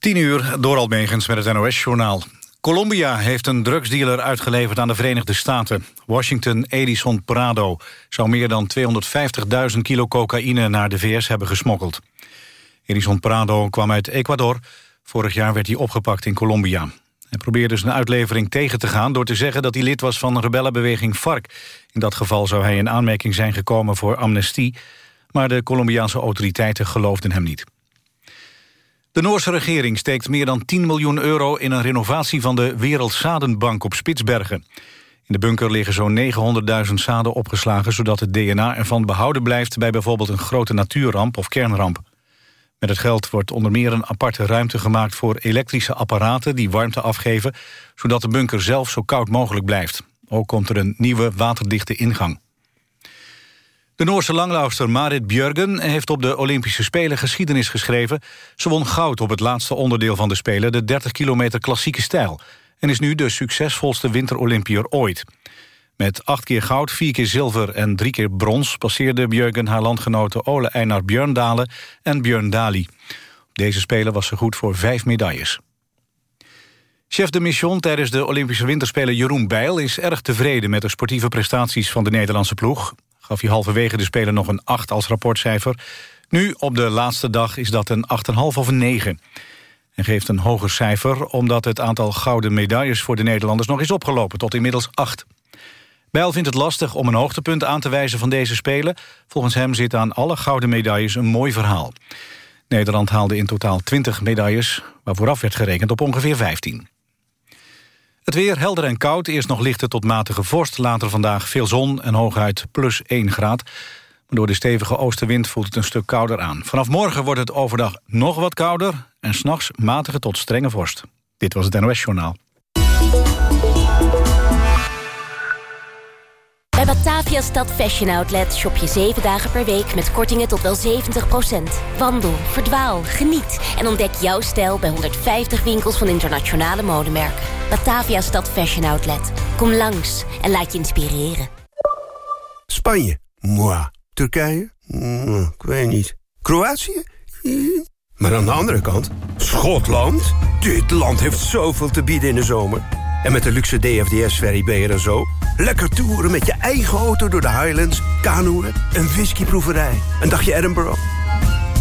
10 uur, door Almegens met het NOS-journaal. Colombia heeft een drugsdealer uitgeleverd aan de Verenigde Staten. Washington Edison Prado zou meer dan 250.000 kilo cocaïne naar de VS hebben gesmokkeld. Edison Prado kwam uit Ecuador. Vorig jaar werd hij opgepakt in Colombia. Hij probeerde zijn uitlevering tegen te gaan door te zeggen dat hij lid was van de rebellenbeweging FARC. In dat geval zou hij in aanmerking zijn gekomen voor amnestie, maar de Colombiaanse autoriteiten geloofden hem niet. De Noorse regering steekt meer dan 10 miljoen euro in een renovatie van de Wereldzadenbank op Spitsbergen. In de bunker liggen zo'n 900.000 zaden opgeslagen... zodat het DNA ervan behouden blijft bij bijvoorbeeld een grote natuurramp of kernramp. Met het geld wordt onder meer een aparte ruimte gemaakt voor elektrische apparaten die warmte afgeven, zodat de bunker zelf zo koud mogelijk blijft. Ook komt er een nieuwe waterdichte ingang. De Noorse langlauster Marit Björgen heeft op de Olympische Spelen geschiedenis geschreven. Ze won goud op het laatste onderdeel van de Spelen, de 30 kilometer klassieke stijl. En is nu de succesvolste winterolympier ooit. Met acht keer goud, vier keer zilver en drie keer brons... passeerde Björgen haar landgenoten Ole Einar Björndalen en Björn Dali. Op deze Spelen was ze goed voor vijf medailles. Chef de mission tijdens de Olympische Winterspelen Jeroen Bijl... is erg tevreden met de sportieve prestaties van de Nederlandse ploeg gaf hij halverwege de Spelen nog een 8 als rapportcijfer. Nu, op de laatste dag, is dat een 8,5 of een 9. En geeft een hoger cijfer omdat het aantal gouden medailles... voor de Nederlanders nog is opgelopen, tot inmiddels 8. Bijl vindt het lastig om een hoogtepunt aan te wijzen van deze Spelen. Volgens hem zit aan alle gouden medailles een mooi verhaal. Nederland haalde in totaal 20 medailles, waar vooraf werd gerekend op ongeveer 15. Het weer helder en koud, eerst nog lichte tot matige vorst. Later vandaag veel zon en hooguit plus 1 graad. Maar door de stevige oostenwind voelt het een stuk kouder aan. Vanaf morgen wordt het overdag nog wat kouder... en s'nachts matige tot strenge vorst. Dit was het NOS Journaal. Bij Batavia Stad Fashion Outlet shop je 7 dagen per week met kortingen tot wel 70%. Wandel, verdwaal, geniet en ontdek jouw stijl bij 150 winkels van internationale modemerken. Batavia Stad Fashion Outlet. Kom langs en laat je inspireren. Spanje? Moi. Turkije? ik weet niet. Kroatië? Maar aan de andere kant, Schotland? Dit land heeft zoveel te bieden in de zomer. En met de luxe DFDS-ferry ben je er zo. Lekker toeren met je eigen auto door de Highlands, kanoeën, een whiskyproeverij, een dagje Edinburgh.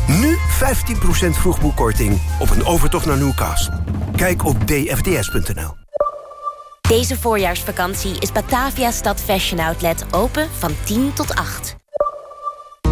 Nu 15% vroegboekkorting op een overtocht naar Newcastle. Kijk op dfds.nl. Deze voorjaarsvakantie is Batavia Stad Fashion Outlet open van 10 tot 8.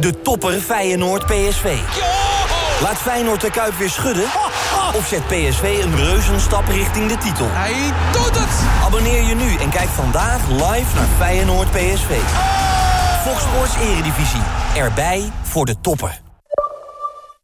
De topper Feyenoord PSV. Laat Feyenoord de Kuip weer schudden? Of zet PSV een reuzenstap richting de titel? Hij doet het! Abonneer je nu en kijk vandaag live naar Feyenoord PSV. Fox Sports Eredivisie. Erbij voor de toppen.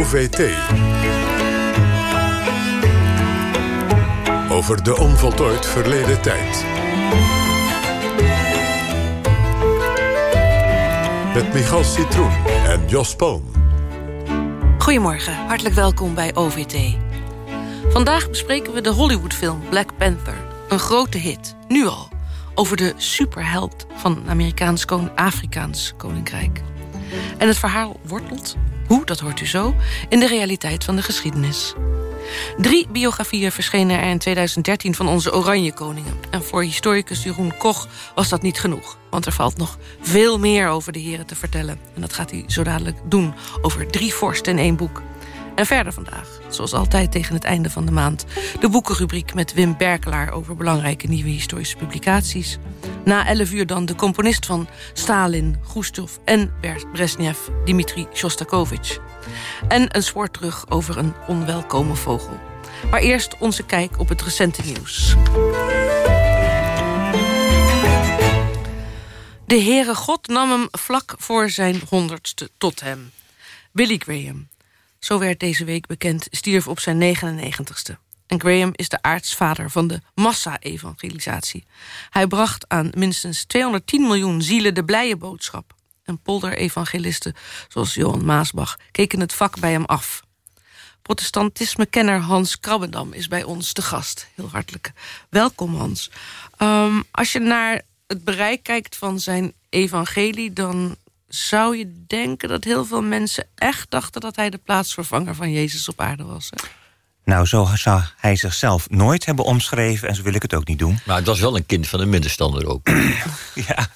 OVT. Over de onvoltooid verleden tijd. Met Michal Citroen en Jos Palm. Goedemorgen, hartelijk welkom bij OVT. Vandaag bespreken we de Hollywoodfilm Black Panther. Een grote hit, nu al. Over de superheld van Amerikaans Afrikaans koninkrijk. En het verhaal wortelt hoe, dat hoort u zo, in de realiteit van de geschiedenis. Drie biografieën verschenen er in 2013 van onze Oranje Koningen. En voor historicus Jeroen Koch was dat niet genoeg. Want er valt nog veel meer over de heren te vertellen. En dat gaat hij zo dadelijk doen over drie vorsten in één boek. En verder vandaag, zoals altijd tegen het einde van de maand... de boekenrubriek met Wim Berkelaar over belangrijke nieuwe historische publicaties. Na 11 uur dan de componist van Stalin, Gustav en Brezhnev, Dmitri Shostakovich. En een spoor terug over een onwelkome vogel. Maar eerst onze kijk op het recente nieuws. De Heere God nam hem vlak voor zijn honderdste tot hem. Billy Graham, zo werd deze week bekend, stierf op zijn 99ste. En Graham is de aartsvader van de massa-evangelisatie. Hij bracht aan minstens 210 miljoen zielen de blije boodschap. En polder-evangelisten, zoals Johan Maasbach, keken het vak bij hem af. Protestantisme-kenner Hans Krabbendam is bij ons te gast. Heel hartelijk welkom, Hans. Um, als je naar het bereik kijkt van zijn evangelie... dan zou je denken dat heel veel mensen echt dachten... dat hij de plaatsvervanger van Jezus op aarde was. Hè? Nou, zo zou hij zichzelf nooit hebben omschreven... en zo wil ik het ook niet doen. Maar het was wel een kind van een middenstander ook. ja,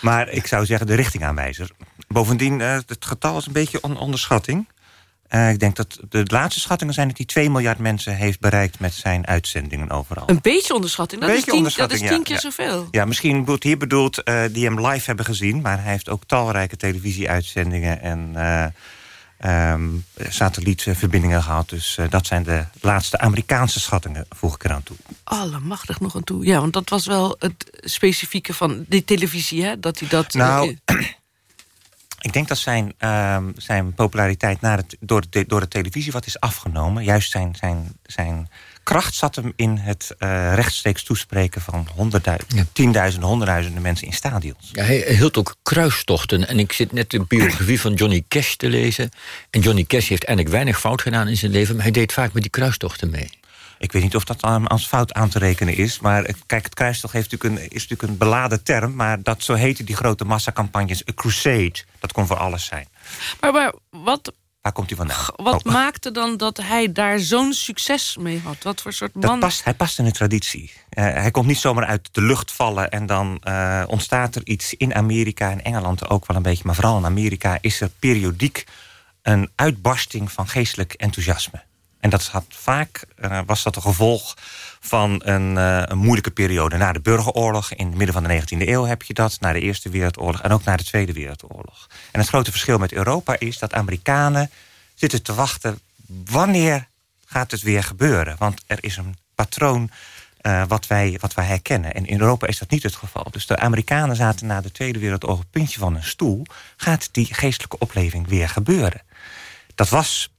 maar ik zou zeggen de richtingaanwijzer. Bovendien, uh, het getal is een beetje on onderschatting. Uh, ik denk dat de laatste schattingen zijn dat hij 2 miljard mensen heeft bereikt met zijn uitzendingen overal. Een beetje onderschatting, dat, beetje is, tien, onderschatting, dat is tien keer ja. zoveel. Ja, misschien wordt hier bedoeld uh, die hem live hebben gezien, maar hij heeft ook talrijke televisieuitzendingen en uh, um, satellietverbindingen gehad. Dus dat zijn de laatste Amerikaanse schattingen, voeg ik eraan toe. Allemachtig nog aan toe. Ja, want dat was wel het specifieke van die televisie, hè? Dat hij dat. Nou. Ik denk dat zijn, uh, zijn populariteit naar het, door, de, door de televisie wat is afgenomen. Juist zijn, zijn, zijn kracht zat hem in het uh, rechtstreeks toespreken van honderdduizenden, ja. tienduizenden, honderdduizenden mensen in stadions. Ja, hij hield ook kruistochten. En ik zit net de biografie van Johnny Cash te lezen. En Johnny Cash heeft eigenlijk weinig fout gedaan in zijn leven, maar hij deed vaak met die kruistochten mee. Ik weet niet of dat als fout aan te rekenen is. Maar kijk, het kruistocht heeft natuurlijk een, is natuurlijk een beladen term. Maar dat, zo heten die grote massacampagnes. A crusade. Dat kon voor alles zijn. Maar, maar wat... Waar komt hij vandaan? Wat oh. maakte dan dat hij daar zo'n succes mee had? Wat voor soort man... Dat past, hij past in de traditie. Uh, hij komt niet zomaar uit de lucht vallen... en dan uh, ontstaat er iets in Amerika en Engeland ook wel een beetje... maar vooral in Amerika is er periodiek een uitbarsting van geestelijk enthousiasme. En dat had vaak uh, was dat een gevolg van een, uh, een, moeilijke periode. Na de burgeroorlog, in het midden van de 19e eeuw heb je dat. Na de Eerste Wereldoorlog en ook na de Tweede Wereldoorlog. En het grote verschil met Europa is dat Amerikanen zitten te wachten... wanneer gaat het weer gebeuren? Want er is een patroon uh, wat, wij, wat wij herkennen. En in Europa is dat niet het geval. Dus de Amerikanen zaten na de Tweede Wereldoorlog... puntje van een stoel. Gaat die geestelijke opleving weer gebeuren? Dat was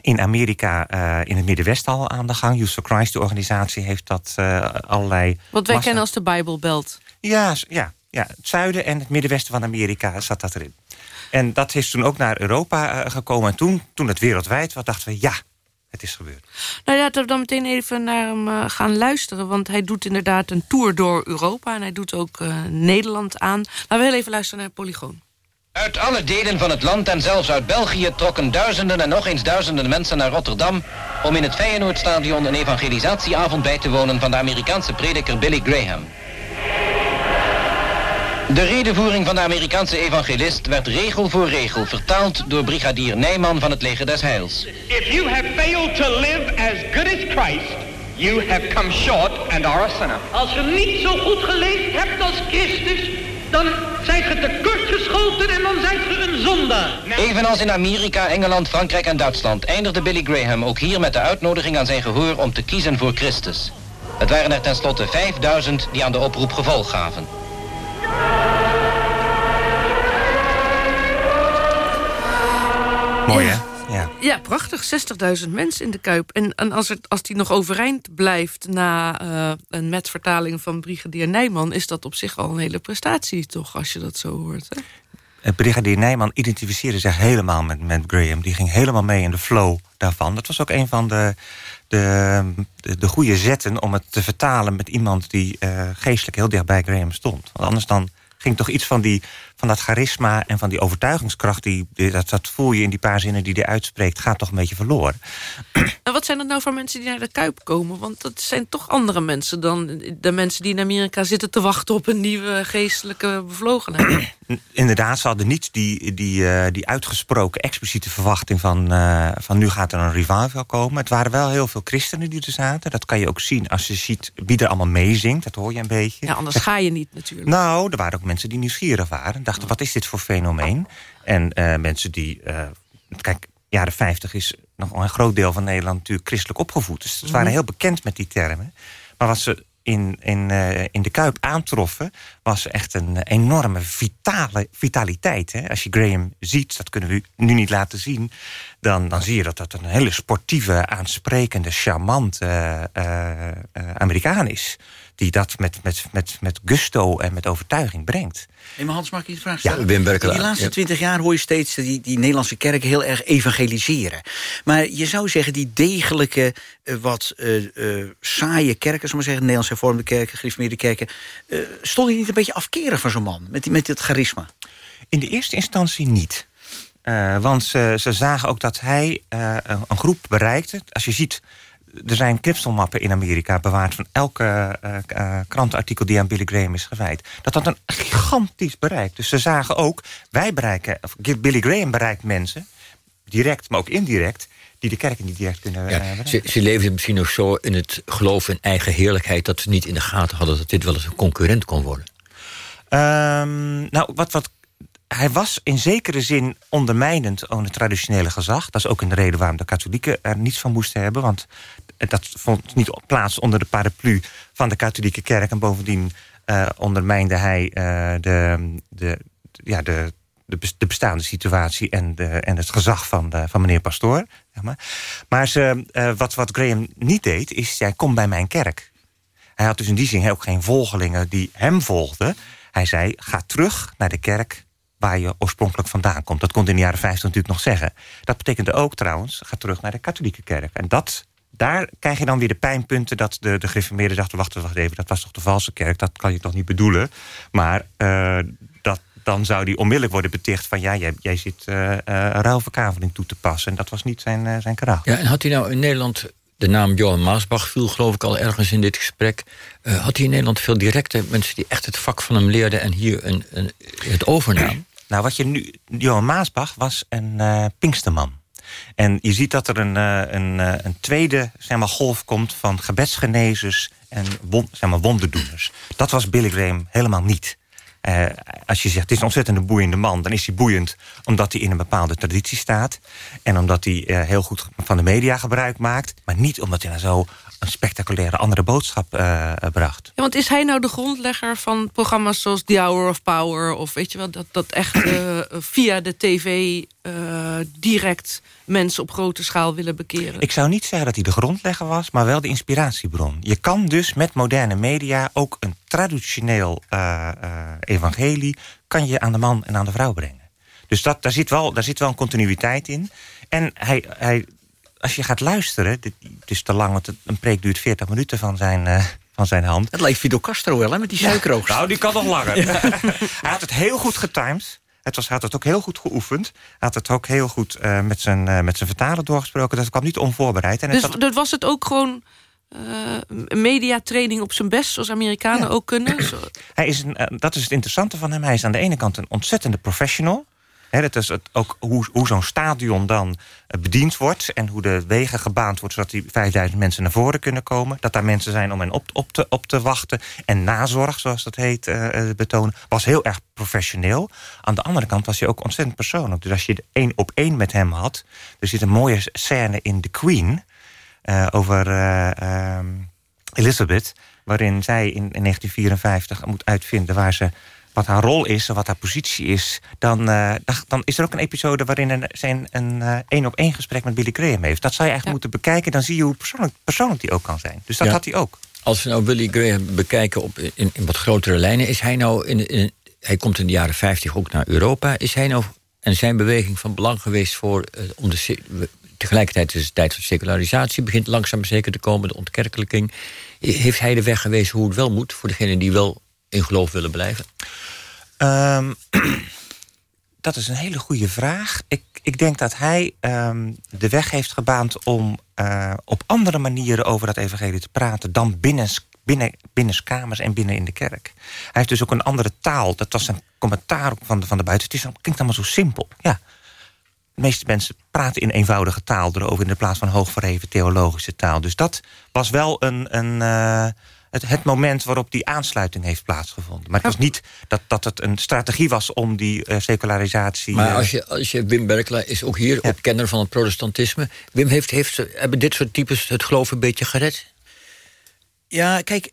in Amerika uh, in het Middenwesten al aan de gang. Youth for Christ, de organisatie, heeft dat uh, allerlei... Wat wij kennen als de Bible Belt. Ja, ja, ja, het zuiden en het middenwesten van Amerika zat dat erin. En dat is toen ook naar Europa uh, gekomen. En toen, toen het wereldwijd was, dachten we, ja, het is gebeurd. Nou, laten we dan meteen even naar hem gaan luisteren. Want hij doet inderdaad een tour door Europa. En hij doet ook Nederland aan. Laten we heel even luisteren naar Polygoon. Uit alle delen van het land en zelfs uit België trokken duizenden en nog eens duizenden mensen naar Rotterdam om in het Feyenoordstadion een evangelisatieavond bij te wonen van de Amerikaanse prediker Billy Graham. De redenvoering van de Amerikaanse evangelist werd regel voor regel vertaald door brigadier Nijman van het leger des Heils. If you have failed to live as good as Christ, you have come short and are a sinner. Als je niet zo goed geleefd hebt als Christus, dan zijt je tekort geschoten en dan zijt je een zondaar. Evenals in Amerika, Engeland, Frankrijk en Duitsland eindigde Billy Graham ook hier met de uitnodiging aan zijn gehoor om te kiezen voor Christus. Het waren er tenslotte 5000 die aan de oproep gevolg gaven. Mooi hè? Ja, prachtig. 60.000 mensen in de Kuip. En, en als, het, als die nog overeind blijft na uh, een metvertaling van Brigadier Nijman... is dat op zich al een hele prestatie, toch, als je dat zo hoort. Hè? Eh, Brigadier Nijman identificeerde zich helemaal met, met Graham. Die ging helemaal mee in de flow daarvan. Dat was ook een van de, de, de, de goede zetten om het te vertalen... met iemand die uh, geestelijk heel dicht bij Graham stond. Want anders dan ging toch iets van die van dat charisma en van die overtuigingskracht... Die, dat, dat voel je in die paar zinnen die hij uitspreekt... gaat toch een beetje verloren. En wat zijn dat nou voor mensen die naar de Kuip komen? Want dat zijn toch andere mensen dan de mensen die in Amerika zitten te wachten op een nieuwe geestelijke bevlogenheid. Inderdaad, ze hadden niet die, die, eh, die uitgesproken expliciete verwachting van, eh, van nu gaat er een revival komen. Het waren wel heel veel christenen die er zaten. Dat kan je ook zien als je ziet wie er allemaal meezingt. Dat hoor je een beetje. Ja, anders ga je niet natuurlijk. Nou, er waren ook mensen die nieuwsgierig waren. En dachten, wat is dit voor fenomeen? En eh, mensen die... eh, kijk, jaren 50 is nog een groot deel van Nederland natuurlijk christelijk opgevoed. Dus ze waren Mhm. heel bekend met die termen. Maar wat ze in, in, eh, in de Kuip aantroffen... was echt een enorme vitale, vitaliteit. Hè? Als je Graham ziet, dat kunnen we nu niet laten zien... dan, dan zie je dat dat een hele sportieve, aansprekende, charmante Amerikaan is. Die dat met, met, met, met gusto en met overtuiging brengt. Hey, maar Hans, mag ik je een vraag stellen? Wim Berkelaar, In die laatste ja. twintig jaar hoor je steeds die, die Nederlandse kerken heel erg evangeliseren. Maar je zou zeggen, die degelijke, eh, wat eh, eh, saaie kerken... maar zeggen, Nederlandse hervormde kerken, gereformeerde kerken... eh stonden die niet een beetje afkerig van zo'n man, met, die, met dit charisma? In de eerste instantie niet. Eh, want ze, ze zagen ook dat hij eh, een groep bereikte. Als je ziet, er zijn knipselmappen in Amerika bewaard... van elke eh, krantenartikel die aan Billy Graham is gewijd. Dat had een gigantisch bereik. Dus ze zagen ook, wij bereiken... of Billy Graham bereikt mensen, direct, maar ook indirect... die de kerken niet direct kunnen eh, Ja, ze leefden misschien nog zo in het geloof in eigen heerlijkheid... dat ze niet in de gaten hadden dat dit wel eens een concurrent kon worden. Ehm, nou, wat, wat, hij was in zekere zin ondermijnend aan het traditionele gezag. Dat is ook een reden waarom de katholieken er niets van moesten hebben. Want dat vond niet plaats onder de paraplu van de katholieke kerk. En bovendien eh, ondermijnde hij eh, de, de, ja, de, de bes- de bestaande situatie en, de, en het gezag van, van meneer Pastoor. Zeg maar maar eh, wat, wat Graham niet deed, is... jij kom bij mijn kerk. Hij had dus in die zin ook geen volgelingen die hem volgden. Hij zei, ga terug naar de kerk waar je oorspronkelijk vandaan komt. Dat kon in de jaren 50 natuurlijk nog zeggen. Dat betekende ook trouwens, ga terug naar de katholieke kerk. En dat, daar krijg je dan weer de pijnpunten... dat de, de gereformeerden dachten, wacht, wacht even... dat was toch de valse kerk, dat kan je toch niet bedoelen. Maar eh, dat, dan zou die onmiddellijk worden beticht van... ja, jij, jij zit eh, ruilverkaveling toe te passen. En dat was niet zijn, zijn karakter. Ja, en had hij nou in Nederland... De naam Johan Maasbach viel geloof ik al ergens in dit gesprek. Had hij in Nederland veel directe mensen die echt het vak van hem leerden... en hier een, een, het overnaam? Nou, wat je nu. Johan Maasbach was een eh Pinksterman. En je ziet dat er een, eh, een, eh, een tweede zeg maar, golf komt van gebedsgenezers en zeg maar, wonderdoeners. Dat was Billy Graham helemaal niet. Als je zegt, het is een ontzettende boeiende man... dan is hij boeiend omdat hij in een bepaalde traditie staat... en omdat hij heel goed van de media gebruik maakt... maar niet omdat hij nou zo een spectaculaire andere boodschap eh, bracht. Ja, want is hij nou de grondlegger van programma's zoals The Hour of Power... of weet je wel, dat, dat echt eh, via de tv eh, direct mensen op grote schaal willen bekeren? Ik zou niet zeggen dat hij de grondlegger was, maar wel de inspiratiebron. Je kan dus met moderne media ook een traditioneel eh, eh, evangelie... kan je aan de man en aan de vrouw brengen. Dus dat, daar, zit wel, daar zit wel een continuïteit in. En hij, hij, als je gaat luisteren, dit, het is te lang... want een preek duurt 40 minuten van zijn, eh, van zijn hand. Het lijkt Fidel Castro wel, hè, met die suikeroogst. Nou, die kan nog langer. hij had het heel goed getimed. Het was, hij had het ook heel goed geoefend. Hij had het ook heel goed eh, met, zijn, eh, met zijn vertaler doorgesproken. Dat kwam niet onvoorbereid. En dus dat was het ook gewoon een mediatraining op zijn best... zoals Amerikanen ook kunnen? Hij is een, dat is het interessante van hem. Hij is aan de ene kant een ontzettende professional. Dat is ook hoe, hoe zo'n stadion dan eh, bediend wordt... en hoe de wegen gebaand wordt... zodat die 5000 mensen naar voren kunnen komen. Dat daar mensen zijn om hen op, op, te, op te wachten. En nazorg, zoals dat heet, eh, eh, betonen. Was heel erg professioneel. Aan de andere kant was hij ook ontzettend persoonlijk. Dus als je één op één met hem had... er zit een mooie scène in The Queen... over eh, ehm, Elizabeth... waarin zij in 1954 moet uitvinden waar ze, wat haar rol is... en wat haar positie is. Dan, eh, dan, dan is er ook een episode waarin een, zij een eh, één-op-één gesprek met Billy Graham heeft. Dat zou je eigenlijk moeten bekijken. Dan zie je hoe persoonlijk, persoonlijk die ook kan zijn. Dus dat Ja. had hij ook. Als we nou Willy Graham bekijken op, in, in wat grotere lijnen... is hij nou, in, in, hij komt in de jaren 50 ook naar Europa... is hij nou en zijn beweging van belang geweest voor... eh, om de, tegelijkertijd is het tijd van secularisatie... begint langzaam maar zeker te komen, de ontkerkelijking. Heeft hij de weg gewezen hoe het wel moet... voor degenen die wel in geloof willen blijven? Ehm, dat is een hele goede vraag. Ik, ik denk dat hij ehm, de weg heeft gebaand om eh, op andere manieren over dat evangelie te praten dan binnen, binnen, binnenskamers en binnen in de kerk. Hij heeft dus ook een andere taal. Dat was een commentaar van de, van de buiten. Het is, klinkt allemaal zo simpel. Ja. De meeste mensen praten in eenvoudige taal erover in de plaats van hoogverheven theologische taal. Dus dat was wel een. een uh, het, het, moment waarop die aansluiting heeft plaatsgevonden. Maar het was niet dat, dat het een strategie was om die uh, secularisatie... Maar als je, als je Wim Berkelaar is ook hier, ja. opkenner van het protestantisme. Wim, heeft, heeft, hebben dit soort types het geloof een beetje gered? Ja, kijk,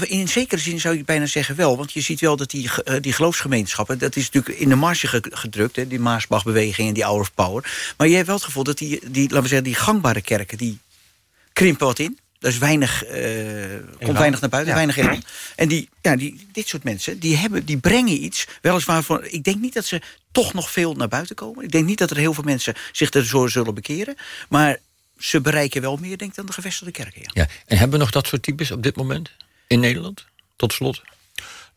in zekere zin zou je bijna zeggen wel. Want je ziet wel dat die, die geloofsgemeenschappen... dat is natuurlijk in de marge gedrukt, hè, die Maasbach-beweging en die Hour of Power. Maar je hebt wel het gevoel dat die, die, laten we zeggen, die gangbare kerken... die krimpen wat in. Er is weinig, uh, komt weinig naar buiten, ja. weinig in. En die, ja, die, dit soort mensen, die, hebben, die brengen iets. Weliswaar voor, ik denk niet dat ze toch nog veel naar buiten komen. Ik denk niet dat er heel veel mensen zich er zo zullen bekeren. Maar ze bereiken wel meer, denk ik, dan de gevestigde kerken. Ja. ja. En hebben we nog dat soort types op dit moment in Nederland? Tot slot.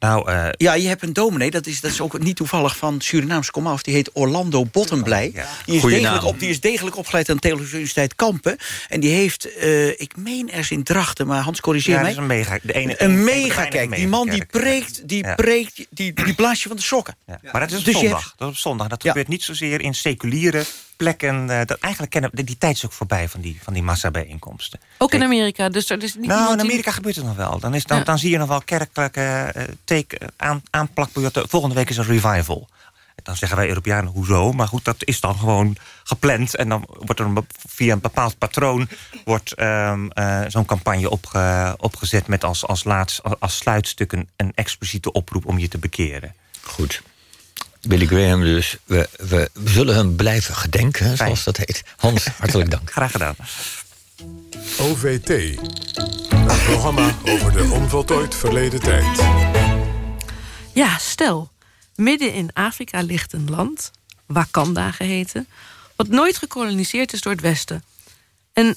Nou, uh... Ja, je hebt een dominee, dat is, dat is ook niet toevallig van Surinaams komaf. Die heet Orlando Bottenblij. Ja. Die, is degelijk op, die is degelijk opgeleid aan de Theologische Universiteit Kampen. En die heeft, uh, ik meen er in Drachten, maar Hans corrigeer ja, mij. Dat is een mega. De ene, een mega, kijk. Die man die preekt, die ja. preekt, die, die blaast je van de sokken. Maar dat is op dus zondag. Hebt... Dat is op zondag. Dat gebeurt niet zozeer in seculiere plekken. Uh, dat eigenlijk kennen die tijd is ook voorbij van die, van die massabijeenkomsten. Ook in Amerika. Dus er is niet nou, in Amerika die... gebeurt het nog wel. Dan, is, dan, ja. dan zie je nog wel kerkelijke uh, teken, aan, aanplakbiljetten. Volgende week is een revival. Dan zeggen wij Europeanen, hoezo? Maar goed, dat is dan gewoon gepland. En dan wordt er een, via een bepaald patroon... wordt um, uh, zo'n campagne opge, opgezet met als, als, laatst, als sluitstuk... Een, een expliciete oproep om je te bekeren. Goed. Billy Graham dus. We, we, we zullen hem blijven gedenken, Fijn. zoals dat heet. Hans, hartelijk dank. Graag gedaan. OVT. Een programma over de onvoltooid verleden tijd. Ja, stel, midden in Afrika ligt een land, Wakanda geheten... wat nooit gekoloniseerd is door het Westen. En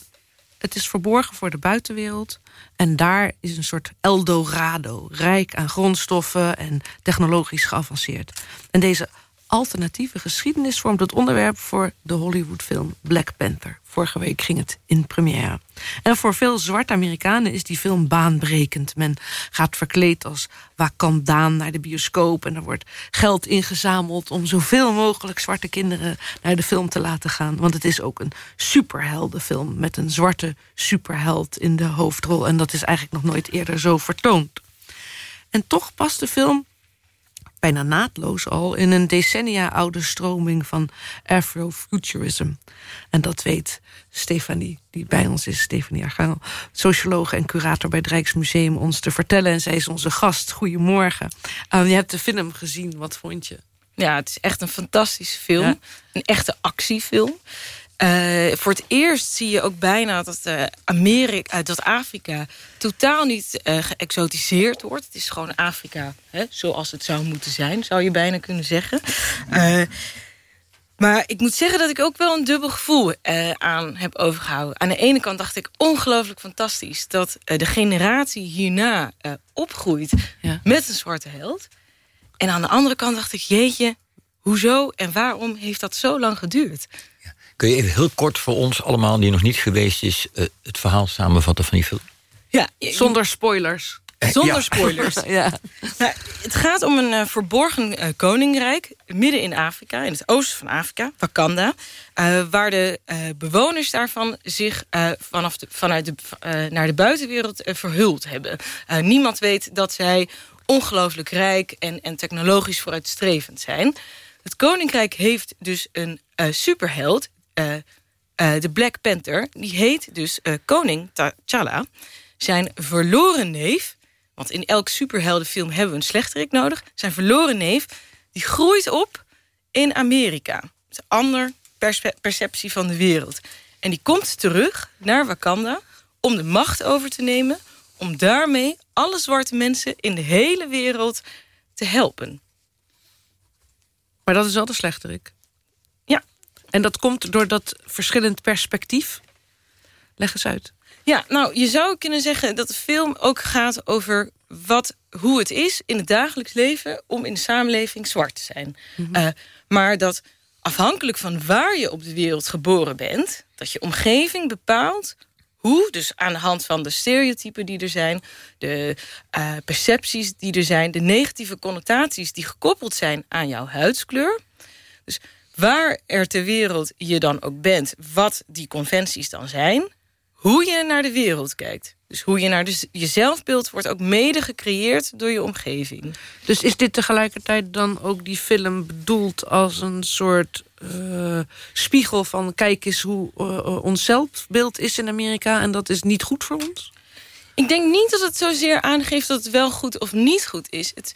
het is verborgen voor de buitenwereld... En daar is een soort Eldorado, rijk aan grondstoffen en technologisch geavanceerd. En deze alternatieve geschiedenis vormt het onderwerp voor de Hollywoodfilm Black Panther. Vorige week ging het in première. En voor veel zwarte Amerikanen is die film baanbrekend. Men gaat verkleed als Wakandaan naar de bioscoop... en er wordt geld ingezameld om zoveel mogelijk zwarte kinderen... naar de film te laten gaan. Want het is ook een superheldenfilm met een zwarte superheld in de hoofdrol. En dat is eigenlijk nog nooit eerder zo vertoond. En toch past de film bijna naadloos al... in een decennia oude stroming van Afrofuturism. En dat weet Stefanie, die bij ons is, Stefanie Argangel... socioloog en curator bij het Rijksmuseum, ons te vertellen. En zij is onze gast. Goedemorgen. Uh, je hebt de film gezien, wat vond je? Ja, het is echt een fantastische film. Ja. Een echte actiefilm. Uh, voor het eerst zie je ook bijna dat, uh, Amerika, uh, dat Afrika totaal niet geëxotiseerd wordt. Het is gewoon Afrika hè, zoals het zou moeten zijn, zou je bijna kunnen zeggen. maar ik moet zeggen dat ik ook wel een dubbel gevoel aan heb overgehouden. Aan de ene kant dacht ik ongelooflijk fantastisch... dat de generatie hierna opgroeit ja. met een zwarte held. En aan de andere kant dacht ik, jeetje, hoezo en waarom heeft dat zo lang geduurd? Kun je even heel kort voor ons allemaal, die nog niet geweest is... Uh, het verhaal samenvatten van die film? Ja, zonder spoilers. Zonder ja. spoilers. ja. Nou, het gaat om een uh, verborgen uh, koninkrijk midden in Afrika, in het oosten van Afrika, Wakanda. waar de bewoners daarvan zich vanaf de, vanuit de, naar de buitenwereld verhuld hebben. niemand weet dat zij ongelooflijk rijk en, en technologisch vooruitstrevend zijn. Het koninkrijk heeft dus een superheld, de Black Panther, die heet dus uh, koning T'Challa. Zijn verloren neef, want in elk superheldenfilm hebben we een slechterik nodig. Zijn verloren neef, die groeit op in Amerika. Met een ander perceptie van de wereld. En die komt terug naar Wakanda om de macht over te nemen... om daarmee alle zwarte mensen in de hele wereld te helpen. Maar dat is wel de slechterik. En dat komt door dat verschillend perspectief? Leg eens uit. Ja, nou, je zou kunnen zeggen dat de film ook gaat over wat, hoe het is in het dagelijks leven... om in de samenleving zwart te zijn. Eh, maar dat afhankelijk van waar je op de wereld geboren bent... dat je omgeving bepaalt hoe, dus aan de hand van de stereotypen die er zijn... de eh, percepties die er zijn... de negatieve connotaties die gekoppeld zijn aan jouw huidskleur... dus waar er ter wereld je dan ook bent... wat die conventies dan zijn... hoe je naar de wereld kijkt. Dus hoe je naar de, je zelfbeeld wordt ook mede gecreëerd door je omgeving. Dus is dit tegelijkertijd dan ook die film bedoeld als een soort uh, spiegel van... kijk eens hoe uh, ons zelfbeeld is in Amerika en dat is niet goed voor ons? Ik denk niet dat het zozeer aangeeft dat het wel goed of niet goed is. Het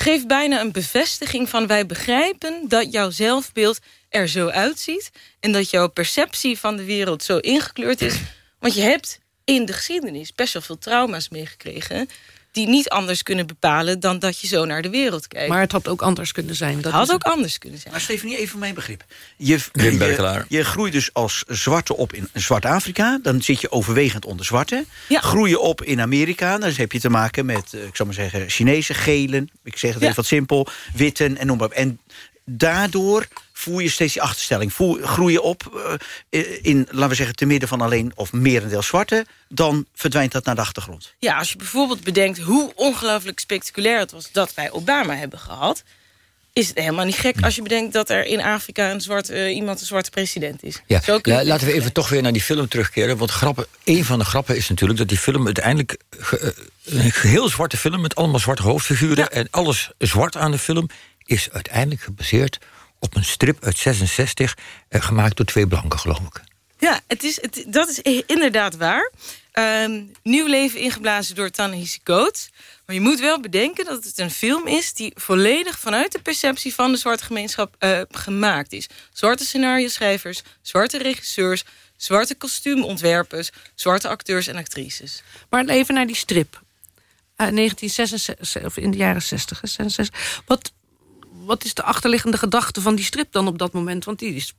geeft bijna een bevestiging van wij begrijpen dat jouw zelfbeeld er zo uitziet... en dat jouw perceptie van de wereld zo ingekleurd is. Want je hebt in de geschiedenis best wel veel trauma's meegekregen die niet anders kunnen bepalen dan dat je zo naar de wereld kijkt. Maar het had ook anders kunnen zijn. Dat het had ook anders kunnen zijn. Maar Stefanie, even voor mijn begrip. Je, je, je, groeit dus als zwarte op in Zwart-Afrika. Dan zit je overwegend onder zwarte. Ja. Groei je op in Amerika. Dan heb je te maken met, eh, ik zou maar zeggen, Chinese, gelen. Ik zeg het even wat simpel. Witten en noem maar op. En daardoor voer je steeds die achterstelling. Voer, groei je op uh, in, laten we zeggen, te midden van alleen of merendeel zwarte... dan verdwijnt dat naar de achtergrond. Ja, als je bijvoorbeeld bedenkt hoe ongelooflijk spectaculair het was... dat wij Obama hebben gehad is het helemaal niet gek als je bedenkt dat er in Afrika een zwart, uh, iemand een zwarte president is. Ja, ja laten we even toch weer naar die film terugkeren. Want grappen, een van de grappen is natuurlijk dat die film uiteindelijk... Ge, een geheel zwarte film met allemaal zwarte hoofdfiguren... en alles zwart aan de film is uiteindelijk gebaseerd op een strip uit 66... Eh, gemaakt door twee blanken, geloof ik. Ja, het is, het, dat is inderdaad waar. Ehm, nieuw leven ingeblazen door Ta-Nehisi Coates. Maar je moet wel bedenken dat het een film is... die volledig vanuit de perceptie van de zwarte gemeenschap uh, gemaakt is. Zwarte scenario-schrijvers, zwarte regisseurs... zwarte kostuumontwerpers, zwarte acteurs en actrices. Maar even naar die strip. Uh, 1966, of in de jaren 60, 66. Wat, wat is de achterliggende gedachte van die strip dan op dat moment? Want die is,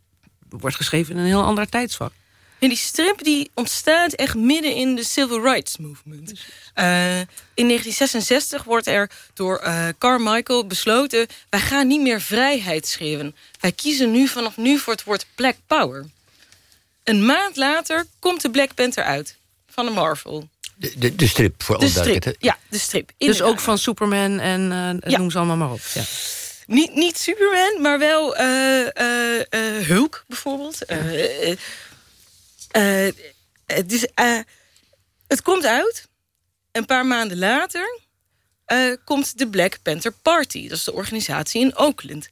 wordt geschreven in een heel ander tijdsvak. En die strip die ontstaat echt midden in de Civil Rights Movement. Uh, in 1966 wordt er door uh, Carmichael besloten... wij gaan niet meer vrijheid schreeuwen. Wij kiezen nu vanaf nu voor het woord Black Power. Een maand later komt de Black Panther uit. Van de Marvel. De, de, de strip, voor alle duidelijkheid. Ja, de strip. Dus ook van Superman en uh, ja. noem ze allemaal maar op. Ja. Niet, niet Superman, maar wel Hulk bijvoorbeeld. dus, het komt uit. Een paar maanden later komt de Black Panther Party. Dat is de organisatie in Oakland.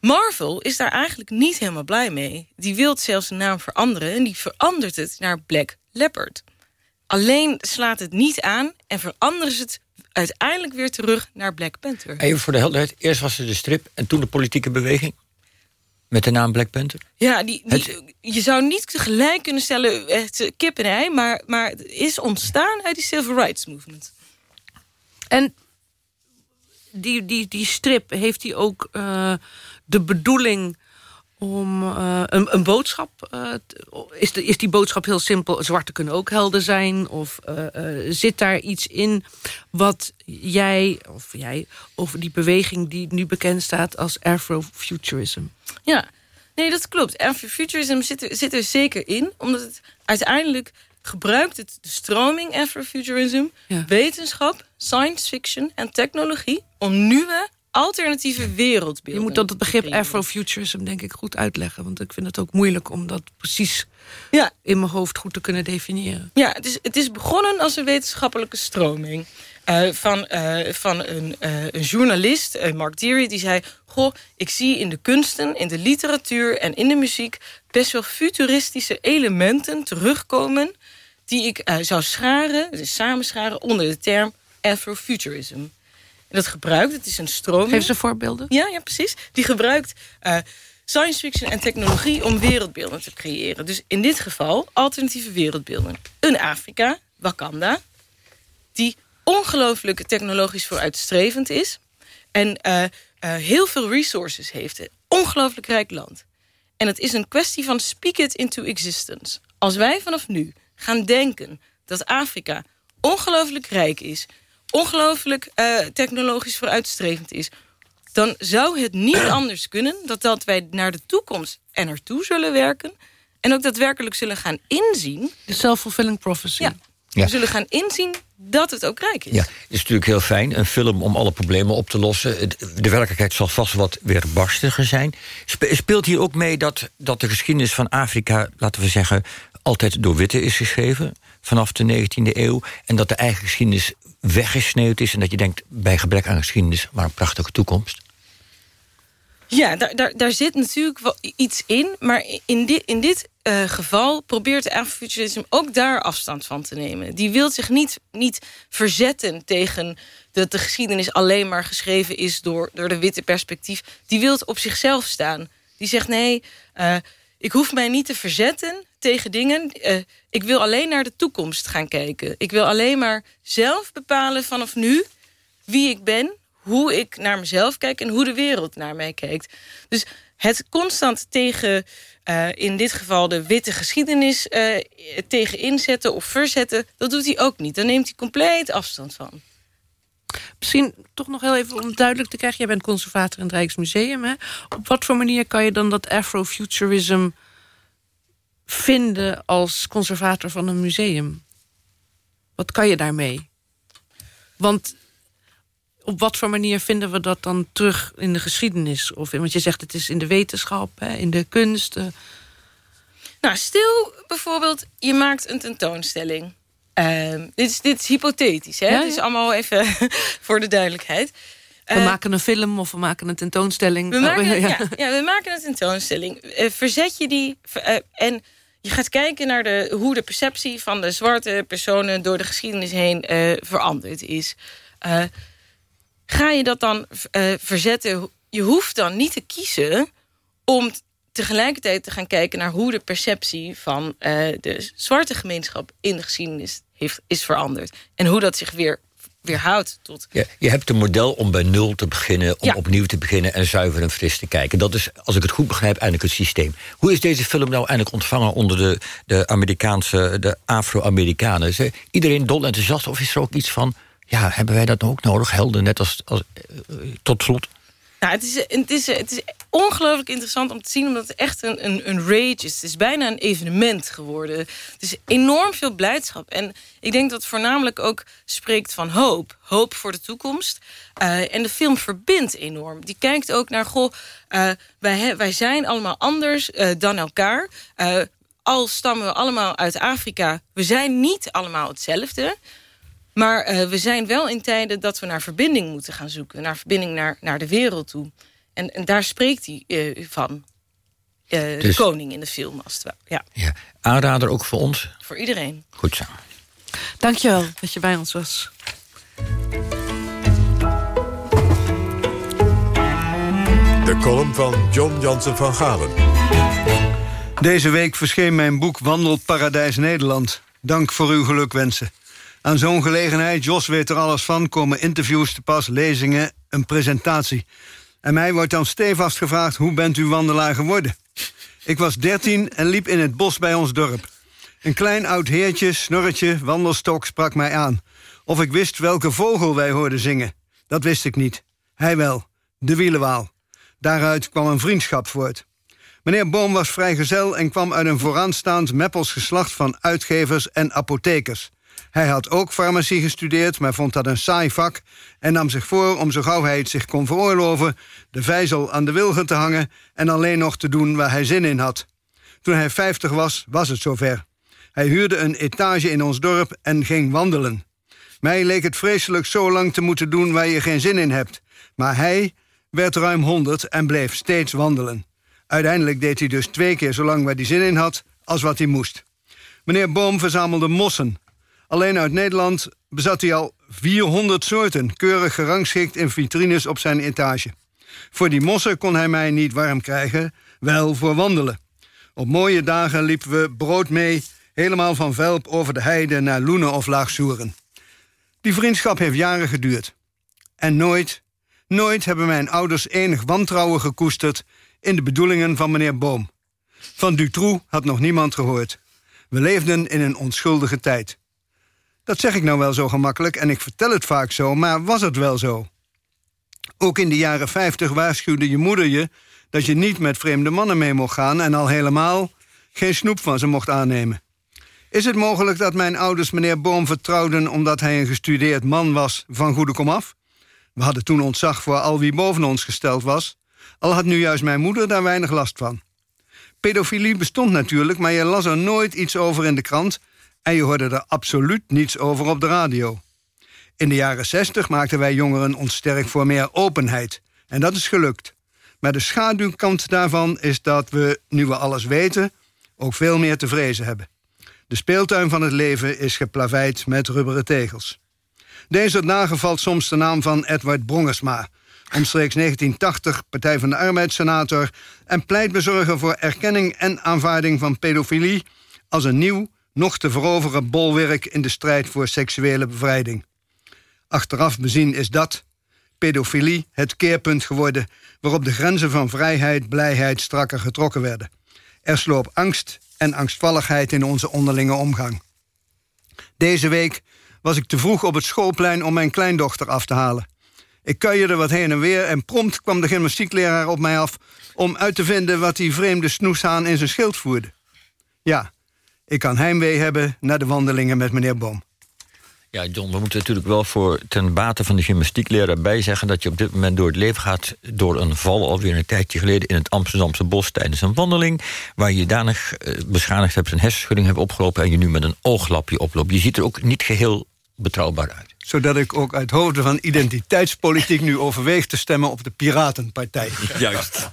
Marvel is daar eigenlijk niet helemaal blij mee. Die wil zelfs de naam veranderen en die verandert het naar Black Leopard. Alleen slaat het niet aan en veranderen ze het uiteindelijk weer terug naar Black Panther. Even voor de helderheid. Eerst was er de strip en toen de politieke beweging. Met de naam Black Panther? Ja, die, je zou niet tegelijk kunnen stellen het kip en ei... maar, maar het is ontstaan uit die Civil Rights Movement. En die, die, die strip, heeft hij ook uh, de bedoeling om uh, een, een, boodschap... Uh, is, de, is die boodschap heel simpel, zwarte kunnen ook helden zijn? Of uh, zit daar iets in wat jij, of jij, over die beweging... die nu bekend staat als Afrofuturism? Ja, nee, dat klopt. Afrofuturism zit er, zit er zeker in, omdat het uiteindelijk gebruikt het de stroming Afrofuturism... Ja. wetenschap, science fiction en technologie... om nieuwe alternatieve wereldbeelden. Je moet dat het begrip Afrofuturism denk ik goed uitleggen. Want ik vind het ook moeilijk om dat precies ja. in mijn hoofd goed te kunnen definiëren. Ja, het is, het is begonnen als een wetenschappelijke stroming. Uh, van, uh, van een, uh, een journalist, Mark Deary, die zei... Goh, ik zie in de kunsten, in de literatuur en in de muziek... best wel futuristische elementen terugkomen... die ik zou scharen, dus samenscharen onder de term Afrofuturism dat gebruikt, het is een stroming. Geef ze voorbeelden. Ja, ja precies. Die gebruikt uh, science fiction en technologie om wereldbeelden te creëren. Dus in dit geval alternatieve wereldbeelden. Een Afrika, Wakanda, die ongelooflijk technologisch vooruitstrevend is. En uh, uh, heel veel resources heeft. Ongelooflijk rijk land. En het is een kwestie van speak it into existence. Als wij vanaf nu gaan denken dat Afrika ongelooflijk rijk is ongelooflijk eh, technologisch vooruitstrevend is... dan zou het niet anders kunnen dat, dat wij naar de toekomst er naartoe zullen werken... en ook daadwerkelijk zullen gaan inzien... De self-fulfilling prophecy. Ja, Ja. we zullen gaan inzien dat het ook rijk is. Ja, het is natuurlijk heel fijn, een film om alle problemen op te lossen. De werkelijkheid zal vast wat weerbarstiger zijn. Spe- Speelt hier ook mee dat, dat de geschiedenis van Afrika... laten we zeggen, altijd door witte is geschreven... vanaf de 19e eeuw... en dat de eigen geschiedenis weggesneeuwd is... en dat je denkt, bij gebrek aan geschiedenis... maar een prachtige toekomst? Ja, daar, daar, daar zit natuurlijk wel iets in. Maar in dit, in dit eh, geval probeert de Afrofuturisme ook daar afstand van te nemen. Die wil zich niet, niet verzetten tegen dat de geschiedenis alleen maar geschreven is door, door de witte perspectief. Die wil op zichzelf staan. Die zegt nee, eh, ik hoef mij niet te verzetten tegen dingen. Eh, ik wil alleen naar de toekomst gaan kijken. Ik wil alleen maar zelf bepalen vanaf nu wie ik ben, hoe ik naar mezelf kijk en hoe de wereld naar mij kijkt. Dus het constant tegen, eh, in dit geval de witte geschiedenis, eh, tegen inzetten of verzetten, dat doet hij ook niet. Dan neemt hij compleet afstand van. Misschien toch nog heel even om duidelijk te krijgen... jij bent conservator in het Rijksmuseum. Hè? Op wat voor manier kan je dan dat afrofuturism vinden... als conservator van een museum? Wat kan je daarmee? Want op wat voor manier vinden we dat dan terug in de geschiedenis? Of, want je zegt het is in de wetenschap, hè, in de kunst. eh. Nou, stil bijvoorbeeld, je maakt een tentoonstelling. Ehm, dit, is, dit is hypothetisch, hè? Ja, Het is allemaal even voor de duidelijkheid. We Eh, maken een film of we maken een tentoonstelling. We maken, Oh, ja. Ja, we maken een tentoonstelling. Eh, verzet je die eh, en je gaat kijken naar de, hoe de perceptie van de zwarte personen door de geschiedenis heen eh, veranderd is. Ga je dat dan verzetten? Je hoeft dan niet te kiezen om tegelijkertijd te gaan kijken naar hoe de perceptie van de zwarte gemeenschap in de geschiedenis heeft, is veranderd. En hoe dat zich weer, weer houdt tot Ja, je hebt een model om bij nul te beginnen, om Ja. opnieuw te beginnen en zuiver en fris te kijken. Dat is, als ik het goed begrijp, eigenlijk het systeem. Hoe is deze film nou eigenlijk ontvangen onder de, de Amerikaanse, de Afro-Amerikanen? Er Iedereen dol enthousiast of is er ook iets van, ja, hebben wij dat nou ook nodig? Helden, net als, als eh, tot slot. Nou, het is, het, is, het is ongelooflijk interessant om te zien... omdat het echt een, een, een rage is. Het is bijna een evenement geworden. Het is enorm veel blijdschap. En ik denk dat het voornamelijk ook spreekt van hoop. Hoop voor de toekomst. Eh, en de film verbindt enorm. Die kijkt ook naar... Goh, eh, wij, wij zijn allemaal anders eh, dan elkaar. Al stammen we allemaal uit Afrika... we zijn niet allemaal hetzelfde... Maar eh, we zijn wel in tijden dat we naar verbinding moeten gaan zoeken. Naar verbinding naar, naar de wereld toe. En, en daar spreekt hij eh, van. Eh, Dus- De koning in de film, als het ware. Ja, Ja. Aanrader ook voor ons. voor iedereen. Goed zo. Dankjewel dat je bij ons was. De column van John Jansen van Galen. Deze week verscheen mijn boek Wandelparadijs Nederland. Dank voor uw gelukwensen. Aan zo'n gelegenheid, Jos weet er alles van... komen interviews te pas, lezingen, een presentatie. En mij wordt dan stevast gevraagd... hoe bent u wandelaar geworden? Ik was dertien en liep in het bos bij ons dorp. Een klein oud heertje, snorretje, wandelstok sprak mij aan. Of ik wist welke vogel wij hoorden zingen. Dat wist ik niet. Hij wel, de wielenwaal. Daaruit kwam een vriendschap voort. Meneer Boom was vrijgezel en kwam uit een vooraanstaand Meppels geslacht van uitgevers en apothekers. Hij had ook farmacie gestudeerd, maar vond dat een saai vak... en nam zich voor om zo gauw hij het zich kon veroorloven... de vijzel aan de wilgen te hangen en alleen nog te doen waar hij zin in had. Toen hij vijftig was, was het zover. Hij huurde een etage in ons dorp en ging wandelen. Mij leek het vreselijk zo lang te moeten doen waar je geen zin in hebt. Maar hij werd ruim honderd en bleef steeds wandelen. Uiteindelijk deed hij dus twee keer zo lang waar hij zin in had... als wat hij moest. Meneer Boom verzamelde mossen. Alleen uit Nederland bezat hij al 400 soorten... keurig gerangschikt in vitrines op zijn etage. Voor die mossen kon hij mij niet warm krijgen, wel voor wandelen. Op mooie dagen liepen we brood mee... helemaal van Velp over de heide naar Loenen of Laagsoeren. Die vriendschap heeft jaren geduurd. En nooit, nooit hebben mijn ouders enig wantrouwen gekoesterd... in de bedoelingen van meneer Boom. Van Dutroux had nog niemand gehoord. We leefden in een onschuldige tijd. Dat zeg ik nou wel zo gemakkelijk en ik vertel het vaak zo, maar was het wel zo? Ook in de jaren 50 waarschuwde je moeder je dat je niet met vreemde mannen mee mocht gaan en al helemaal geen snoep van ze mocht aannemen. Is het mogelijk dat mijn ouders meneer Boom vertrouwden omdat hij een gestudeerd man was van goede komaf? We hadden toen ontzag voor al wie boven ons gesteld was, al had nu juist mijn moeder daar weinig last van. Pedofilie bestond natuurlijk, maar je las er nooit iets over in de krant en je hoorde er absoluut niets over op de radio. In de jaren 60 maakten wij jongeren ons sterk voor meer openheid. En dat is gelukt. Maar de schaduwkant daarvan is dat we, nu we alles weten... ook veel meer te vrezen hebben. De speeltuin van het leven is geplaveid met rubberen tegels. Deze dagen valt soms de naam van Edward Brongersma... omstreeks 1980 Partij van de Arbeidssenator... en pleitbezorger voor erkenning en aanvaarding van pedofilie... als een nieuw, nog te veroveren bolwerk in de strijd voor seksuele bevrijding. Achteraf bezien is dat, pedofilie, het keerpunt geworden... waarop de grenzen van vrijheid, blijheid strakker getrokken werden. Er sloop angst en angstvalligheid in onze onderlinge omgang. Deze week was ik te vroeg op het schoolplein om mijn kleindochter af te halen. Ik kuierde wat heen en weer en prompt kwam de gymnastiekleraar op mij af... om uit te vinden wat die vreemde snoeshaan in zijn schild voerde. Ja, ik kan heimwee hebben naar de wandelingen met meneer Boom. Ja, John, we moeten natuurlijk wel voor ten bate van de gymnastiekleraar bijzeggen... dat je op dit moment door het leven gaat door een val... alweer een tijdje geleden in het Amsterdamse bos tijdens een wandeling... waar je danig eh, beschadigd hebt, een hersenschudding hebt opgelopen... en je nu met een ooglapje oploopt. Je ziet er ook niet geheel betrouwbaar uit. Zodat ik ook uit hoofde van identiteitspolitiek... nu overweeg te stemmen op de Piratenpartij. Juist.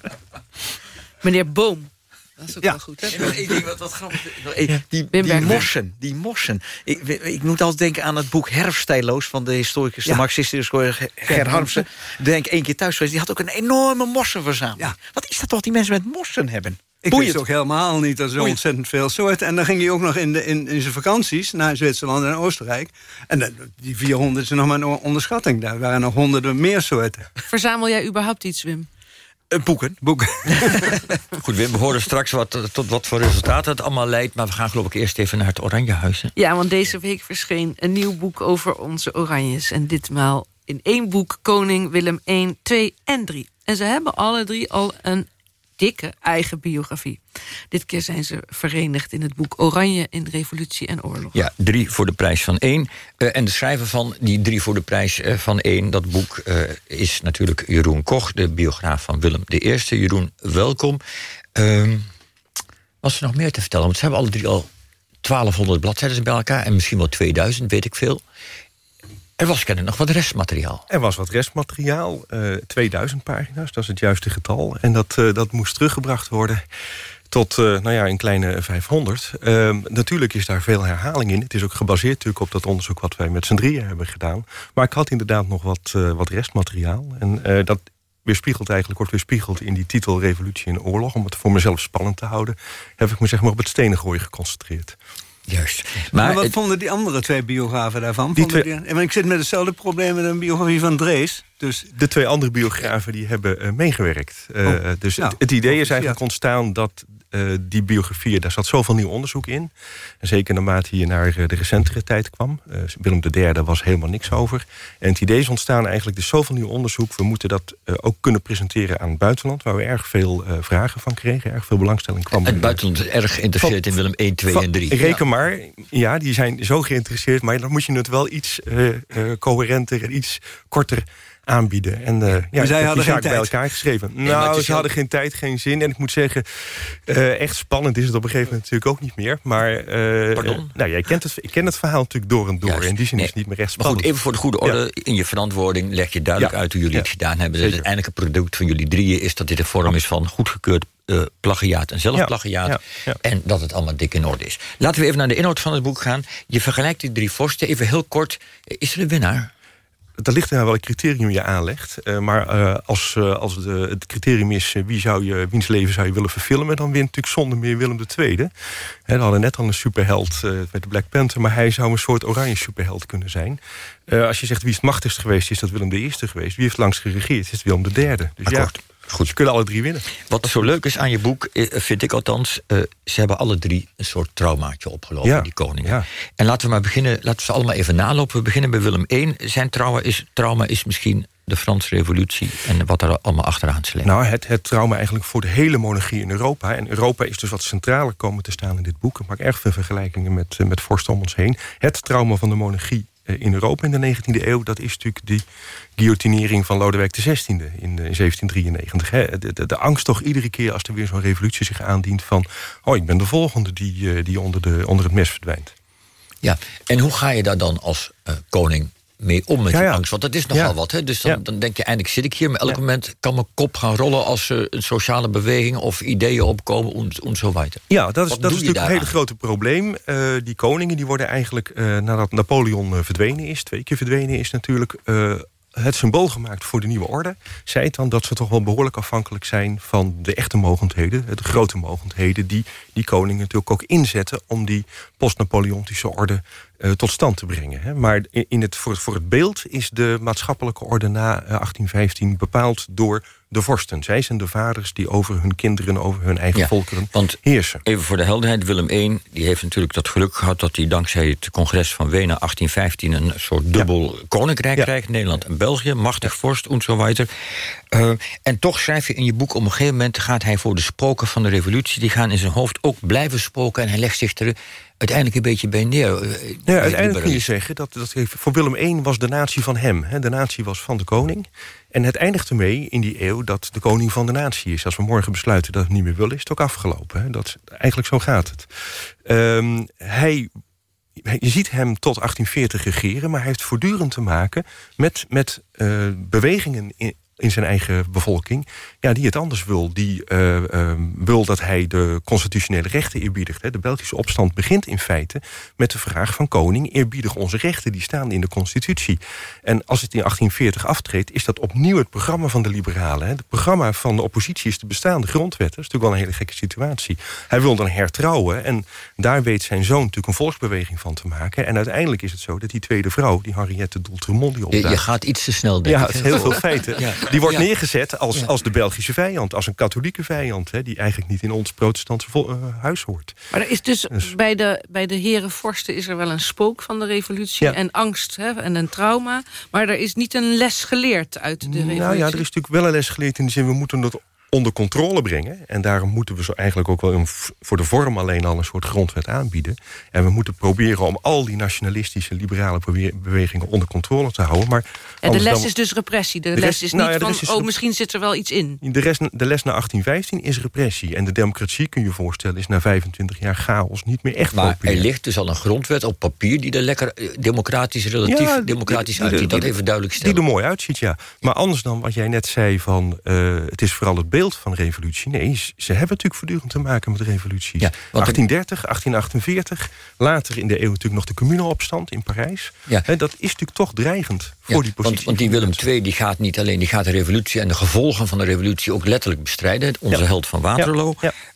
Meneer Boom. Dat is ook Ja. wel goed, hè? Ik denk wat, wat grappig. Die, die, die mossen, die mossen. Ik, ik moet altijd denken aan het boek Herfstijloos... van de historicus, de Ja. marxistische historicus Ger Harmsen. Denk één keer thuis geweest. Die had ook een enorme mossenverzameling. Wat is dat toch die mensen met mossen hebben? Ik Boeiend. wist ook helemaal niet dat er ontzettend veel soorten... en dan ging hij ook nog in, de, in, in zijn vakanties naar Zwitserland en Oostenrijk. En die 400 is nog maar een onderschatting. Daar waren nog honderden meer soorten. Verzamel jij überhaupt iets, Wim? Uh, boeken. Boeken. Goed, Wim, we horen straks wat, tot wat voor resultaten het allemaal leidt... maar we gaan geloof ik eerst even naar het Oranjehuis. hè? Ja, want deze week verscheen een nieuw boek over onze Oranjes. En ditmaal in één boek Koning Willem 1, 2 en 3. En ze hebben alle drie al een dikke eigen biografie. Dit keer zijn ze verenigd in het boek Oranje in Revolutie en Oorlog. Ja, drie voor de prijs van één. Eh, en de schrijver van die drie voor de prijs eh, van één... dat boek eh, is natuurlijk Jeroen Koch, de biograaf van Willem I. Jeroen, welkom. Ehm, was er nog meer te vertellen? Want ze hebben alle drie al 1200 bladzijden bij elkaar... en misschien wel 2000, weet ik veel. Er was kennelijk nog wat restmateriaal. Er was wat restmateriaal, eh 2000 pagina's, dat is het juiste getal. En dat, eh, dat moest teruggebracht worden tot eh, nou ja, een kleine 500. Ehm, natuurlijk is daar veel herhaling in. Het is ook gebaseerd natuurlijk op dat onderzoek wat wij met z'n drieën hebben gedaan. Maar ik had inderdaad nog wat, eh, wat restmateriaal. En eh, dat weerspiegelt eigenlijk, wordt weerspiegeld in die titel Revolutie en Oorlog. Om het voor mezelf spannend te houden, heb ik me zeg maar op het stenen gooien geconcentreerd. Juist. Maar, wat vonden die andere twee biografen daarvan? Die Vonden twee- die- want ik zit met hetzelfde probleem met een biografie van Drees. Dus De twee andere biografen die hebben eh, meegewerkt. Eh, Oh, dus nou, het, het idee is eigenlijk ontstaan dat die biografieën... daar zat zoveel nieuw onderzoek in. En zeker naarmate je naar eh, de recentere tijd kwam. Eh, Willem III was helemaal niks over. En het idee is ontstaan eigenlijk... dus zoveel nieuw onderzoek. We moeten dat eh, ook kunnen presenteren aan het buitenland... waar we erg veel eh, vragen van kregen. Erg veel belangstelling kwam. Het buitenland is erg geïnteresseerd in Willem 1, 2 en 3. Reken maar, ja, die zijn zo geïnteresseerd... maar dan moet je het wel iets eh, eh, coherenter en iets korter aanbieden. En eh, ja, zij die hadden zaak geen bij tijd. elkaar geschreven. nou, ze hadden geen tijd, geen zin. En ik moet zeggen, eh, echt spannend is het op een gegeven moment natuurlijk ook niet meer. Maar eh, Pardon? nou, jij kent het, ik ken het verhaal natuurlijk door en door. Juist. In die zin Nee. is het niet meer echt Maar goed, even voor de goede orde. Ja. In je verantwoording leg je duidelijk Ja. uit hoe jullie Ja. het gedaan hebben. Zeker. Het eindelijke product van jullie drieën is dat dit een vorm is van goedgekeurd eh, plagiaat en zelfplagiaat. Ja, ja, En dat het allemaal dik in orde is. Laten we even naar de inhoud van het boek gaan. Je vergelijkt die drie vorsten. Even heel kort. Is er een winnaar? Dat ligt er welk criterium je aanlegt. Eh, maar eh, als, eh, als de, het criterium is wie zou je, wiens leven zou je willen verfilmen... dan wint natuurlijk zonder meer Willem II. Hè, we hadden net al een superheld met de Black Panther... maar hij zou een soort oranje superheld kunnen zijn. Als je zegt wie is het machtigst geweest, is dat Willem I geweest. Wie heeft langs geregeerd, is het Willem III. Dus ja, Akkoord. Goed. Ze kunnen alle drie winnen. Wat zo leuk is aan je boek, eh, vind ik althans... Uh, ze hebben alle drie een soort traumaatje opgelopen, ja. die koningen. Ja. En laten we maar beginnen, laten we ze allemaal even nalopen. We beginnen bij Willem I. Zijn trauma is, trauma is misschien de Franse revolutie en wat er allemaal achteraan sleept. Nou, het, het trauma eigenlijk voor de hele monarchie in Europa. En Europa is dus wat centraler komen te staan in dit boek. Ik maak erg veel vergelijkingen met, met vorsten om ons heen. Het trauma van de monarchie in Europa in de 19e eeuw... dat is natuurlijk die guillotinering van Lodewijk XVI in, in 1793. Hè. De, angst toch iedere keer als er weer zo'n revolutie zich aandient... van, oh, ik ben de volgende die, die onder, de, onder het mes verdwijnt. Ja, en hoe ga je daar dan als uh, koning mee om met die angst. Want dat is nogal wat. Hè? Dus dan, dan, denk je, eindelijk zit ik hier... maar elk moment kan mijn kop gaan rollen... als er een sociale beweging of ideeën opkomen om, om zo weiter. Ja, dat is, dat is natuurlijk een hele grote probleem. Uh, die koningen die worden eigenlijk, uh, nadat Napoleon uh, verdwenen is... twee keer verdwenen is natuurlijk het symbool gemaakt voor de nieuwe orde. Zei het dan dat ze toch wel behoorlijk afhankelijk zijn... van de echte mogendheden, de grote mogendheden... die die koningen natuurlijk ook inzetten... om die post-Napoleontische orde uh, tot stand te brengen. Hè. Maar in het, voor, voor het beeld is de maatschappelijke orde na 1815 bepaald door de vorsten. Zij zijn de vaders die over hun kinderen, over hun eigen ja, volkeren want, heersen. Even voor de helderheid, Willem I die heeft natuurlijk dat geluk gehad... dat hij dankzij het congres van Wenen 1815... een soort dubbel koninkrijk ja. krijgt, Nederland en België. Machtig vorst en zo weiter. Uh, en toch schrijf je in je boek... op een gegeven moment gaat hij voor de spoken van de revolutie... die gaan in zijn hoofd ook blijven spoken... en hij legt zich er uiteindelijk een beetje bij neer. Eh, ja, uiteindelijk kun je zeggen dat, dat voor Willem I was de natie van hem. Hè. De natie was van de koning. En het eindigt ermee in die eeuw dat de koning van de natie is. Als we morgen besluiten dat het niet meer willen, is het ook afgelopen. Hè. Dat, eigenlijk zo gaat het. Um, hij je ziet hem tot 1840 regeren, maar hij heeft voortdurend te maken met, met uh, bewegingen in, in zijn eigen bevolking... Ja, die het anders wil. Die uh, uh, wil dat hij de constitutionele rechten eerbiedigt. Hè. De Belgische opstand begint in feite met de vraag van koning... eerbiedig onze rechten, die staan in de constitutie. En als het in 1840 aftreedt, is dat opnieuw het programma van de liberalen. Hè. Het programma van de oppositie is de bestaande grondwet. Dat is natuurlijk wel een hele gekke situatie. Hij wil dan hertrouwen en daar weet zijn zoon natuurlijk een volksbeweging van te maken. En uiteindelijk is het zo dat die tweede vrouw, die Henriette d'Outremont... Die je, je gaat iets te snel, denk ja, ik. Ja, heel veel feiten. Ja. Die wordt neergezet als, als de Belgische vijand. Als een katholieke vijand. Hè, die eigenlijk niet in ons protestantse uh, huis hoort. Maar er is dus, dus, bij, de, bij de heren vorsten is er wel een spook van de revolutie. En angst hè, en een trauma. Maar er is niet een les geleerd uit de revolutie. Nou ja, er is natuurlijk wel een les geleerd in de zin... we moeten dat onder controle brengen. En daarom moeten we zo eigenlijk ook wel een, voor de vorm alleen al een soort grondwet aanbieden. En we moeten proberen om al die nationalistische liberale bewegingen onder controle te houden. Maar en de les is dus repressie. De, les is nou niet ja, van, oh, misschien zit er wel iets in. De, rest, de les na 1815 is repressie. En de democratie, kun je je voorstellen, is na 25 jaar chaos niet meer echt maar er ligt dus al een grondwet op papier... die er lekker eh, democratisch, relatief ja, democratisch die, uitziet. Dat even duidelijk stellen. Die er mooi uitziet, ja. Maar anders dan wat jij net zei van... Uh, het is vooral het beeld van revolutie. Nee, ze hebben natuurlijk voortdurend te maken met revoluties. Ja, 1830, 1848, later in de eeuw natuurlijk nog de communeopstand in Parijs. Ja. dat is natuurlijk toch dreigend voor die positie. Want, want die Willem II die gaat niet alleen die gaat de revolutie... en de gevolgen van de revolutie ook letterlijk bestrijden. Onze held van Waterloo.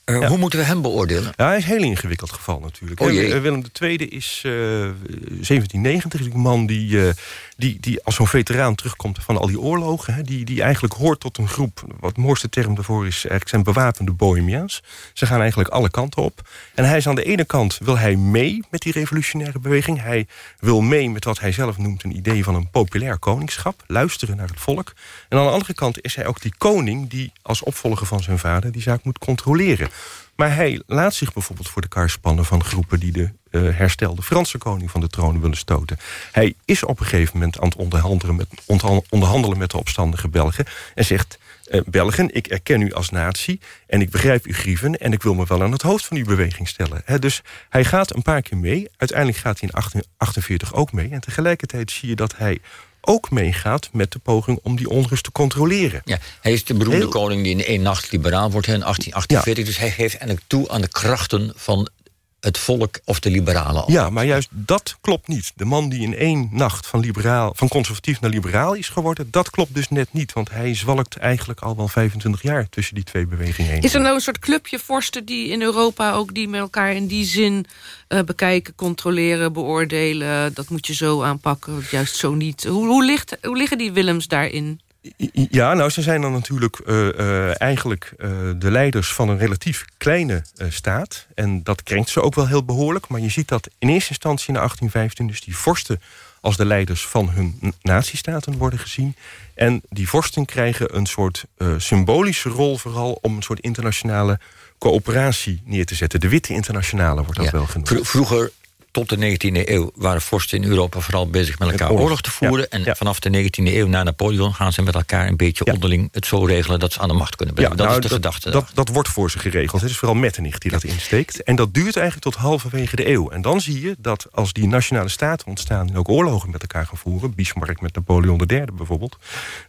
Uh, hoe moeten we hem beoordelen? Ja, hij is een heel ingewikkeld geval natuurlijk. Oh, jee. Willem II is uh, 1790, is een man die, uh, die, die als zo'n veteraan terugkomt van al die oorlogen. Hè, die, die eigenlijk hoort tot een groep, wat de mooiste term daarvoor is... eigenlijk zijn bewapende bohemiaans. Ze gaan eigenlijk alle kanten op. En hij is aan de ene kant, wil hij mee met die revolutionaire beweging. Hij wil mee met wat hij zelf noemt een idee van een koningschap. Luisteren naar het volk. En aan de andere kant is hij ook die koning die als opvolger van zijn vader... die zaak moet controleren. Maar hij laat zich bijvoorbeeld voor de kar spannen van groepen... die de uh, herstelde Franse koning van de troon willen stoten. Hij is op een gegeven moment aan het onderhandelen met, onderhandelen met de opstandige Belgen... en zegt, uh, Belgen, ik erken u als natie en ik begrijp uw grieven... en ik wil me wel aan het hoofd van uw beweging stellen. Dus hij gaat een paar keer mee. Uiteindelijk gaat hij in 1848 ook mee. En tegelijkertijd zie je dat hij ook meegaat met de poging om die onrust te controleren. Ja, hij is de beroemde koning die in één nacht liberaal wordt in 1848. Dus hij geeft eigenlijk toe aan de krachten van het volk of de liberalen. Al. Ja, maar juist dat klopt niet. De man die in één nacht van, liberaal, van conservatief naar liberaal is geworden... dat klopt dus net niet, want hij zwalkt eigenlijk al wel 25 jaar... tussen die twee bewegingen heen. Is er nou een soort clubje vorsten die in Europa ook... die met elkaar in die zin uh, bekijken, controleren, beoordelen... dat moet je zo aanpakken, juist zo niet. Hoe, hoe, ligt, hoe liggen die Willems daarin? Ja, nou, ze zijn dan natuurlijk uh, uh, eigenlijk uh, de leiders van een relatief kleine staat. En dat krenkt ze ook wel heel behoorlijk. Maar je ziet dat in eerste instantie in de 1815... dus die vorsten als de leiders van hun natiestaten worden gezien. En die vorsten krijgen een soort symbolische rol... vooral om een soort internationale coöperatie neer te zetten. De witte internationale wordt dat ja. wel genoemd. Vroeger tot de 19e eeuw waren vorsten in Europa vooral bezig met elkaar oorlog, te voeren. Ja, en ja. vanaf de 19e eeuw na Napoleon gaan ze met elkaar een beetje ja. onderling het zo regelen dat ze aan de macht kunnen brengen. dat nou, is de gedachte. Dat, dat, wordt voor ze geregeld. Het is vooral Metternich die dat insteekt. En dat duurt eigenlijk tot halverwege de eeuw. En dan zie je dat als die nationale staten ontstaan en ook oorlogen met elkaar gaan voeren, Bismarck met Napoleon III bijvoorbeeld,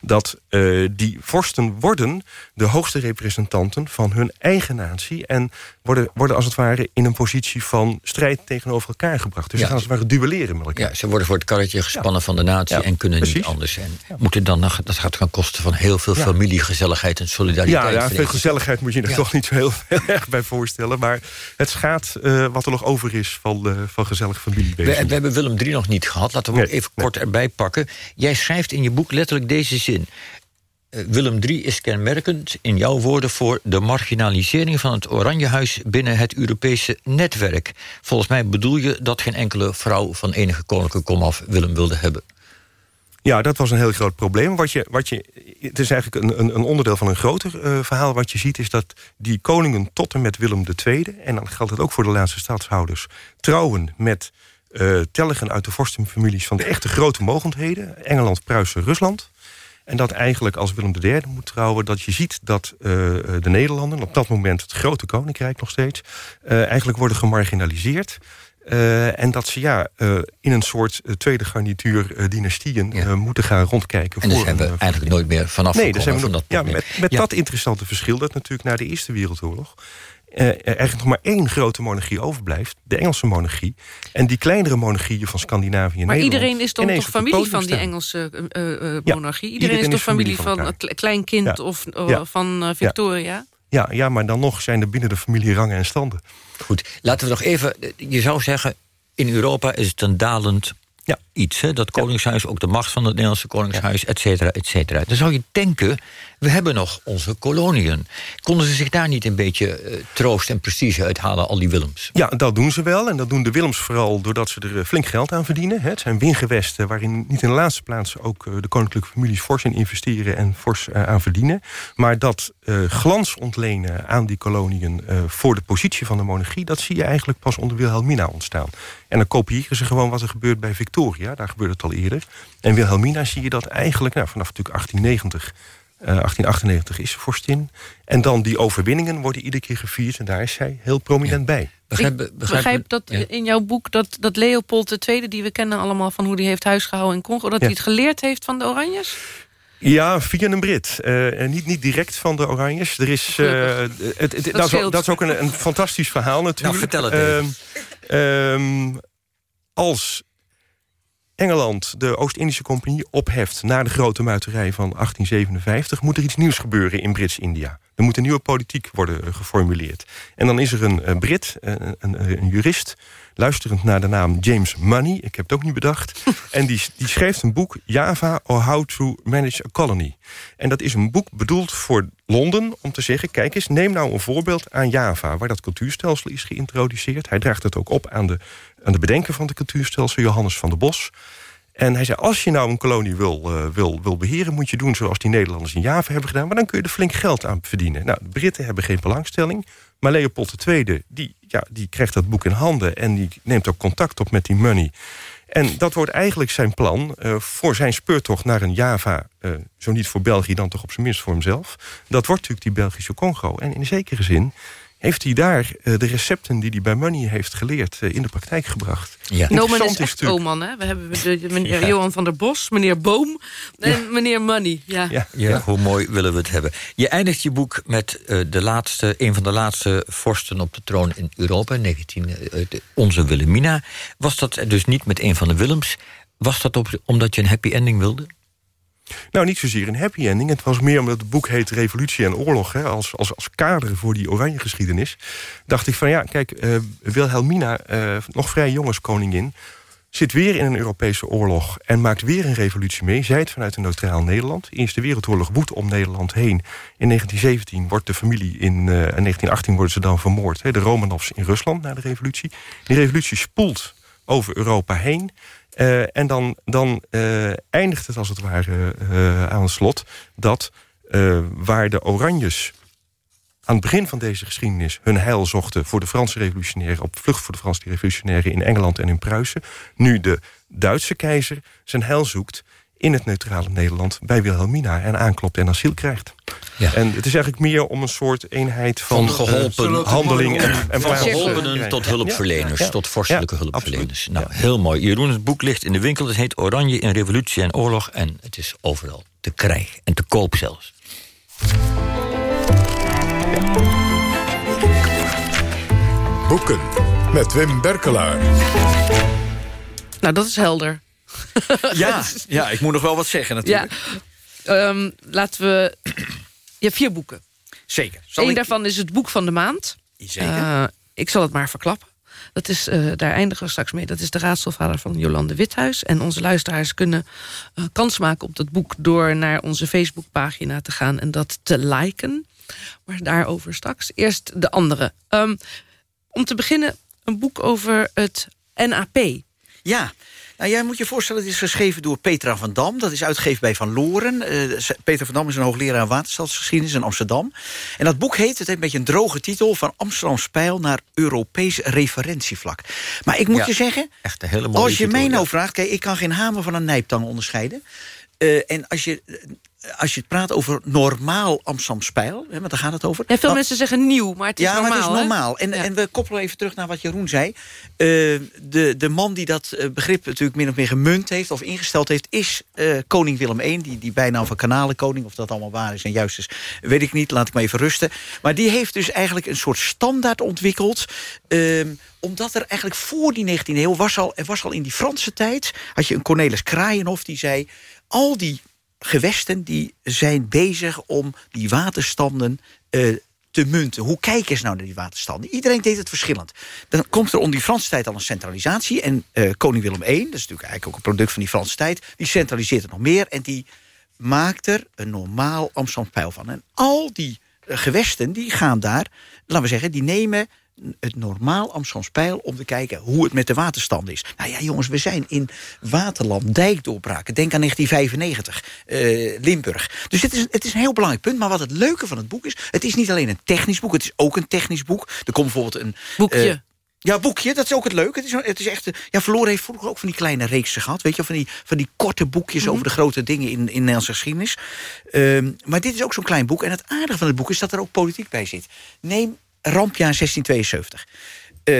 dat uh, die vorsten worden de hoogste representanten van hun eigen natie en worden, worden als het ware in een positie van strijd tegenover elkaar gebracht. Dus Ja. ze gaan als het ware duelleren met elkaar. Ja, ze worden voor het karretje gespannen van de natie Ja, en kunnen precies. niet anders. En moeten dan, dat gaat ten koste van heel veel familiegezelligheid en solidariteit. Ja, veel gezelligheid moet je er toch niet zo heel, heel erg bij voorstellen. Maar het schaadt eh, wat er nog over is van, eh, van gezellig We, familiewezen. we hebben Willem III nog niet gehad. Laten we hem even kort erbij pakken. Jij schrijft in je boek letterlijk deze zin. Eh, Willem III is kenmerkend, in jouw woorden, voor de marginalisering van het Oranjehuis binnen het Europese netwerk. Volgens mij bedoel je dat geen enkele vrouw van enige koninklijke komaf Willem wilde hebben. Ja, dat was een heel groot probleem. Wat je, wat je, het is eigenlijk een, een, onderdeel van een groter eh, verhaal. Wat je ziet is dat die koningen tot en met Willem II... en dan geldt het ook voor de laatste staatshouders... trouwen met eh telgen uit de vorstenfamilies van de echte grote mogendheden. Engeland, Pruisen, Rusland. En dat eigenlijk als Willem III moet trouwen... dat je ziet dat eh, de Nederlanden, op dat moment het grote koninkrijk nog steeds... eh, eigenlijk worden gemarginaliseerd... Eh, en dat ze ja, in een soort tweede garnituur dynastieën moeten gaan rondkijken. En dus voor hebben een, we eh, eigenlijk nooit meer vanaf Nee, daar gekomen zijn we van nog, dat ja, probleem. met, met Ja. dat interessante verschil dat natuurlijk na de Eerste Wereldoorlog... eh, er eigenlijk nog maar één grote monarchie overblijft, de Engelse monarchie. En die kleinere monarchieën van Scandinavië en Maar Nederland... iedereen is dan toch het familie van die. Engelse eh, eh, Ja, monarchie? Iedereen, iedereen is toch is familie familie van van een elkaar. kle- klein kind Ja. of Ja. van eh, Victoria? Ja, ja, maar dan nog zijn er binnen de familie rangen en standen. Goed, laten we nog even... Je zou zeggen, in Europa is het een dalend iets. Hè? Dat koningshuis, ook de macht van het Nederlandse koningshuis, et cetera, et cetera. Dan zou je denken, we hebben nog onze koloniën. Konden ze zich daar niet een beetje eh, troost en prestige uithalen, al die Willems? Ja, dat doen ze wel. En dat doen de Willems vooral doordat ze er eh, flink geld aan verdienen. Het zijn wingewesten waarin niet in de laatste plaats... ook eh, de koninklijke families fors in investeren en fors aan verdienen. Maar dat glans ontlenen aan die koloniën voor de positie van de monarchie... dat zie je eigenlijk pas onder Wilhelmina ontstaan. En dan kopiëren ze gewoon wat er gebeurt bij Victoria. Daar gebeurde het al eerder. En Wilhelmina zie je dat eigenlijk nou, vanaf natuurlijk 1890... eh, 1898 is ze vorstin. En dan die overwinningen worden iedere keer gevierd. En daar is zij heel prominent bij. Ik begrijp dat in jouw boek dat, dat Leopold II, die we kennen allemaal van hoe die heeft huisgehouden in Congo, dat Ja. hij het geleerd heeft van de Oranjes? Ja, via een Brit. Eh, en niet, niet direct van de Oranjes. Er is, eh, het, het- dat, is, ook- scheelt. dat is ook een, een fantastisch verhaal natuurlijk. vertel het. Ehm, ehm, als Engeland de Oost-Indische Compagnie opheft... na de grote muiterij van 1857... moet er iets nieuws gebeuren in Brits-India. Er moet een nieuwe politiek worden eh, geformuleerd. En dan is er een eh, Brit, eh, een, een, een jurist... luisterend naar de naam James Money, ik heb het ook niet bedacht... en die, die schreef een boek Java or How to Manage a Colony. En dat is een boek bedoeld voor Londen om te zeggen... kijk eens, neem nou een voorbeeld aan Java... waar dat cultuurstelsel is geïntroduceerd. Hij draagt het ook op aan de, aan de bedenker van het cultuurstelsel... Johannes van der Bos... En hij zei, als je nou een kolonie wil, eh, wil, wil beheren... moet je doen zoals die Nederlanders in Java hebben gedaan... maar dan kun je er flink geld aan verdienen. Nou, de Britten hebben geen belangstelling... maar Leopold II die, ja, die krijgt dat boek in handen... en die neemt ook contact op met die money. En dat wordt eigenlijk zijn plan eh, voor zijn speurtocht naar een Java... eh, zo niet voor België, dan toch op zijn minst voor hemzelf. Dat wordt natuurlijk die Belgische Congo. En in zekere zin heeft hij daar eh, de recepten die hij bij Money heeft geleerd... eh, in de praktijk gebracht. Ja. Nomen is Interessant echt Oman, hè? We hebben de, de- meneer Ja. Johan van der Bos, meneer Boom en meneer Money. Ja. Ja, hoe mooi willen we het hebben. Je eindigt je boek met eh, de laatste, een van de laatste vorsten op de troon in Europa, 19, eh, de- onze Wilhelmina. Was dat dus niet met een van de Willems? Was dat op, omdat je een happy ending wilde? Nou, niet zozeer een happy ending. Het was meer omdat het boek heet Revolutie en Oorlog. Hè, als, als, als kader voor die oranje geschiedenis. Dacht ik van ja, kijk, eh, Wilhelmina, eh, nog vrij jong als koningin... zit weer in een Europese oorlog en maakt weer een revolutie mee. Zij het vanuit een neutraal Nederland. De Eerste Wereldoorlog woedt om Nederland heen. In 1917 wordt de familie in, uh, in 1918 worden ze dan vermoord. Hè, de Romanovs in Rusland na de revolutie. Die revolutie spoelt over Europa heen. Uh, en dan, dan uh, eindigt het als het ware aan het slot... dat waar de Oranjes aan het begin van deze geschiedenis hun heil zochten voor de Franse revolutionairen, op vlucht voor de Franse revolutionairen in Engeland en in Pruisen, nu de Duitse keizer zijn heil zoekt in het neutrale Nederland bij Wilhelmina en aanklopt en asiel krijgt. Ja. En het is eigenlijk meer om een soort eenheid van, van geholpen uh, handeling en, en van geholpenen tot hulpverleners, tot vorstelijke ja, hulpverleners. Nou, heel mooi. Jeroen, het boek ligt in de winkel. Het heet Oranje in Revolutie en Oorlog en het is overal te krijgen en te koop zelfs. Boeken met Wim Berkelaar. Nou, dat is helder. Ja, ja, ik moet nog wel wat zeggen natuurlijk. Ja. Um, laten we... Je hebt vier boeken. Zeker. Zal Eén ik... daarvan is het boek van de maand. Zeker. Uh, ik zal het maar verklappen. Dat is, uh, daar eindigen we straks mee. Dat is de raadstelvader van Jolande Withuis. En onze luisteraars kunnen uh, kans maken op dat boek... door naar onze Facebookpagina te gaan en dat te liken. Maar daarover straks. Eerst de andere. Um, om te beginnen een boek over het NAP. Ja, nou, jij moet je voorstellen, het is geschreven door Petra van Dam. Dat is uitgegeven bij Van Loren. Uh, Petra van Dam is een hoogleraar waterstadsgeschiedenis in Amsterdam. En dat boek heet, het heeft een beetje een droge titel... van Amsterdam Spijl naar Europees referentievlak. Maar ik moet Ja, je zeggen, Echt een hele mooie als je titel, mij nou ja. vraagt... kijk, ik kan geen hamer van een nijptang onderscheiden. Eh, en als je, als je het praat over normaal Amsterdam Spijl... Hè, want daar gaat het over... Ja, veel dan- mensen zeggen nieuw, maar het is ja, normaal. maar het is normaal. En, en we koppelen even terug naar wat Jeroen zei. Eh, de, de man die dat eh, begrip natuurlijk min of meer gemunt heeft... of ingesteld heeft, is eh, koning Willem I. Die, die bijnaam van kanalenkoning. Of dat allemaal waar is en juist is, weet ik niet. Laat ik maar even rusten. Maar die heeft dus eigenlijk een soort standaard ontwikkeld... omdat er eigenlijk voor die 19e eeuw was al... er was al in die Franse tijd... had je een Cornelis Kraaienhof die zei... al die gewesten die zijn bezig om die waterstanden eh, te munten. Hoe kijken ze nou naar die waterstanden? Iedereen deed het verschillend. Dan komt er om die Franse tijd al een centralisatie. En eh, koning Willem I, dat is natuurlijk eigenlijk ook een product van die Franse tijd... die centraliseert het nog meer en die maakt er een normaal Amsterdam pijl van. En al die eh, gewesten die gaan daar, laten we zeggen... die nemen het normaal Amsterdams pijl om te kijken hoe het met de waterstand is. Nou ja, jongens, we zijn in waterland, dijkdoorbraken. Denk aan 1995, eh, Limburg. Dus het is, het is een heel belangrijk punt. Maar wat het leuke van het boek is... het is niet alleen een technisch boek, het is ook een technisch boek. Er komt bijvoorbeeld een... Boekje. eh, ja, boekje, dat is ook het leuke. Het is, het is echt, eh, ja, Verloren heeft vroeger ook van die kleine reeksen gehad. Weet je, van die, van die korte boekjes Mhm. over de grote dingen in, in Nederlandse geschiedenis. Ehm, maar dit is ook zo'n klein boek. En het aardige van het boek is dat er ook politiek bij zit. Neem rampjaar 1672. Eh,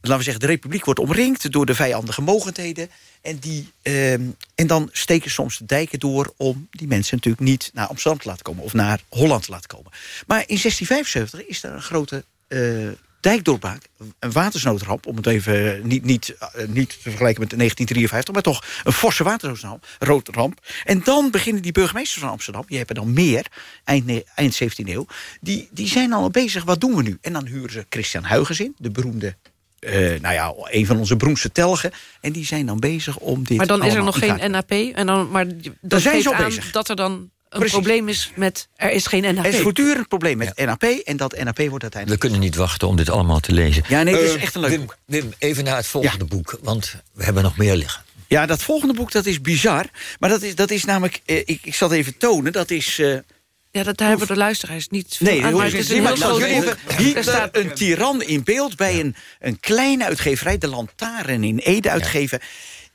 laten we zeggen, de republiek wordt omringd door de vijandige mogendheden. En, die, ehm, en dan steken soms de dijken door om die mensen natuurlijk niet naar Amsterdam te laten komen. Of naar Holland te laten komen. Maar in 1675 is er een grote eh, dijkdoorbraak. Een watersnoodramp, om het even eh, niet, niet, eh, niet te vergelijken met 1953. Maar toch een forse watersnoodramp. En dan beginnen die burgemeesters van Amsterdam, die hebben dan meer, eind, ne- eind 17e eeuw. Die, die zijn al bezig, wat doen we nu? En dan huren ze Christian Huygens in, de beroemde eh, nou ja, een van onze beroemdste telgen. En die zijn dan bezig om dit Maar dan is er nog geen NAP. En dan, maar dat zijn ze al bezig. dat er dan een Precies. probleem is met... er is geen NAP. Er is voortdurend een probleem met NAP. En dat NAP wordt We uiteindelijk... kunnen niet wachten om dit allemaal te lezen. Ja, nee, het is Eh, echt een leuk Wim, boek. Wim, even naar het volgende boek, want we hebben nog meer liggen. Ja, dat volgende boek, dat is bizar. Maar dat is, dat is namelijk... eh, ik, ik zal het even tonen. Dat is... eh, Ja, dat, daar hebben de luisteraars niet veel Nee, aan. Maar je is een heel nou, Er Hitler, staat- een tiran in beeld... bij een, een kleine uitgeverij, de Lantaren in Ede uitgeven...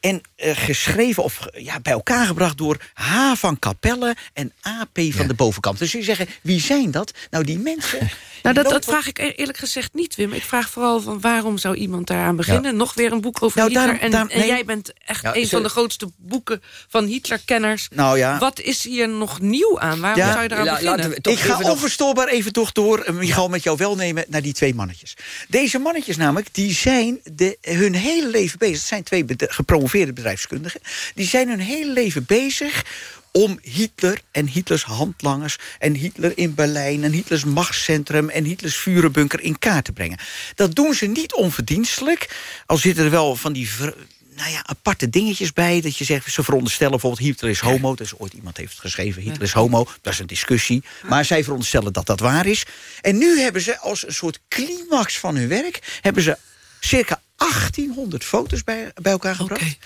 En eh, geschreven of ja, bij elkaar gebracht door H. van Capelle en AP van de bovenkant. Dus je zeggen, wie zijn dat? Nou, die mensen... Nou, dat, die dat vraag ik e- eerlijk gezegd niet, Wim. Ik vraag vooral van waarom zou iemand daaraan beginnen? Nog weer een boek over Nou, Hitler. daarom- en daarom- en jij bent echt Ja, een ze- van de grootste boeken van Hitler-kenners. Nou ja. Wat is hier nog nieuw aan? Waarom Ja, zou je eraan la- beginnen? we Ik ga even nog- onverstoorbaar even toch door, eh, Michal, met jou wel nemen... naar die twee mannetjes. Deze mannetjes namelijk, die zijn de, hun hele leven bezig. Het zijn twee bedri- gepromoveerde bedrijfskundigen. Die zijn hun hele leven bezig om Hitler en Hitlers handlangers... en Hitler in Berlijn en Hitlers machtscentrum... en Hitlers vurenbunker in kaart te brengen. Dat doen ze niet onverdienstelijk. Al zitten er wel van die... ver- nou ja, aparte dingetjes bij. Dat je zegt, ze veronderstellen bijvoorbeeld Hitler is homo. Dat is ooit iemand heeft geschreven, Hitler is homo. Dat is een discussie. Maar zij veronderstellen dat dat waar is. En nu hebben ze als een soort climax van hun werk... hebben ze circa 1800 foto's bij, bij elkaar gebracht.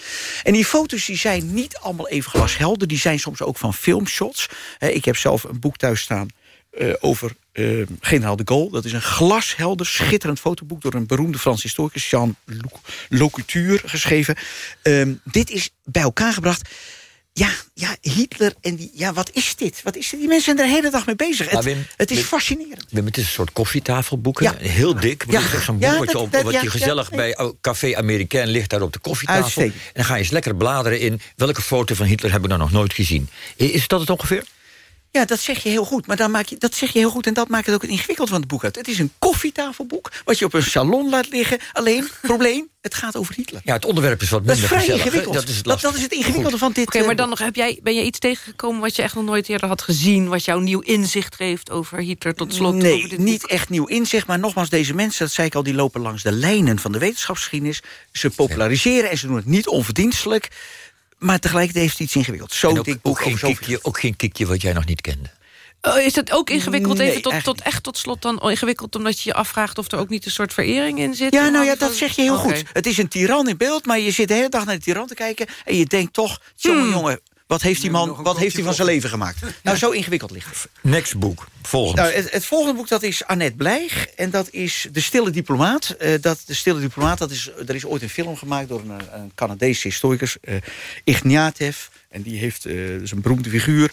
En die foto's die zijn niet allemaal even glashelder. Die zijn soms ook van filmshots. Ik heb zelf een boek thuis staan eh, over uh, generaal de Gaulle. Dat is een glashelder, schitterend fotoboek... door een beroemde Franse historicus, Jean Locuture, geschreven. Uh, dit is bij elkaar gebracht ja, ja, Hitler en die... Ja, wat is dit? Wat is dit? Die mensen zijn er de hele dag mee bezig. Het, Wim, het is fascinerend. Wim, het is een soort koffietafelboeken. Ja. Heel dik. Ja. Zo'n boek wat je, op, wat je gezellig bij Café Americain ligt daar op de koffietafel. En dan ga je eens lekker bladeren in... welke foto van Hitler hebben we nou nog nooit gezien. Is dat het ongeveer? Ja, dat zeg je heel goed. Maar dan maak je, dat zeg je heel goed en dat maakt het ook ingewikkeld van het boek uit. Het is een koffietafelboek wat je op een salon laat liggen. Alleen, probleem, het gaat over Hitler. Ja, het onderwerp is wat minder dat is vrij gezellig, ingewikkeld. Dat is, dat, dat is, het ingewikkelde van dit. Oké, maar eh, dan nog, heb jij, ben je iets tegengekomen wat je echt nog nooit eerder had gezien... wat jou nieuw inzicht geeft over Hitler tot slot? Nee, over dit niet echt nieuw inzicht. Maar nogmaals, deze mensen, dat zei ik al, die lopen langs de lijnen van de wetenschapsgeschiedenis. Ze populariseren en ze doen het niet onverdienstelijk. Maar tegelijkertijd heeft het iets ingewikkeld. Zo ook, dik ook, geen kiekje, ook geen kiekje wat jij nog niet kende. Oh, is het ook ingewikkeld, Nee, even tot, tot, echt tot slot dan ingewikkeld... omdat je je afvraagt of er ook niet een soort verering in zit? Ja, nou ja, dat zeg je heel goed. Het is een tiran in beeld, maar je zit de hele dag naar de tiran te kijken... en je denkt toch, jongen, Hmm. jongen, wat heeft die man wat heeft hij van zijn leven gemaakt? Nou, zo ingewikkeld ligt het. Next boek, volgende. Nou, het, het volgende boek dat is Annette Blijg. En dat is De Stille Diplomaat. Eh, dat, de Stille Diplomaat, dat is, er is ooit een film gemaakt... door een, een Canadese historicus, eh Ignatiev. En die heeft, eh dat is een beroemde figuur...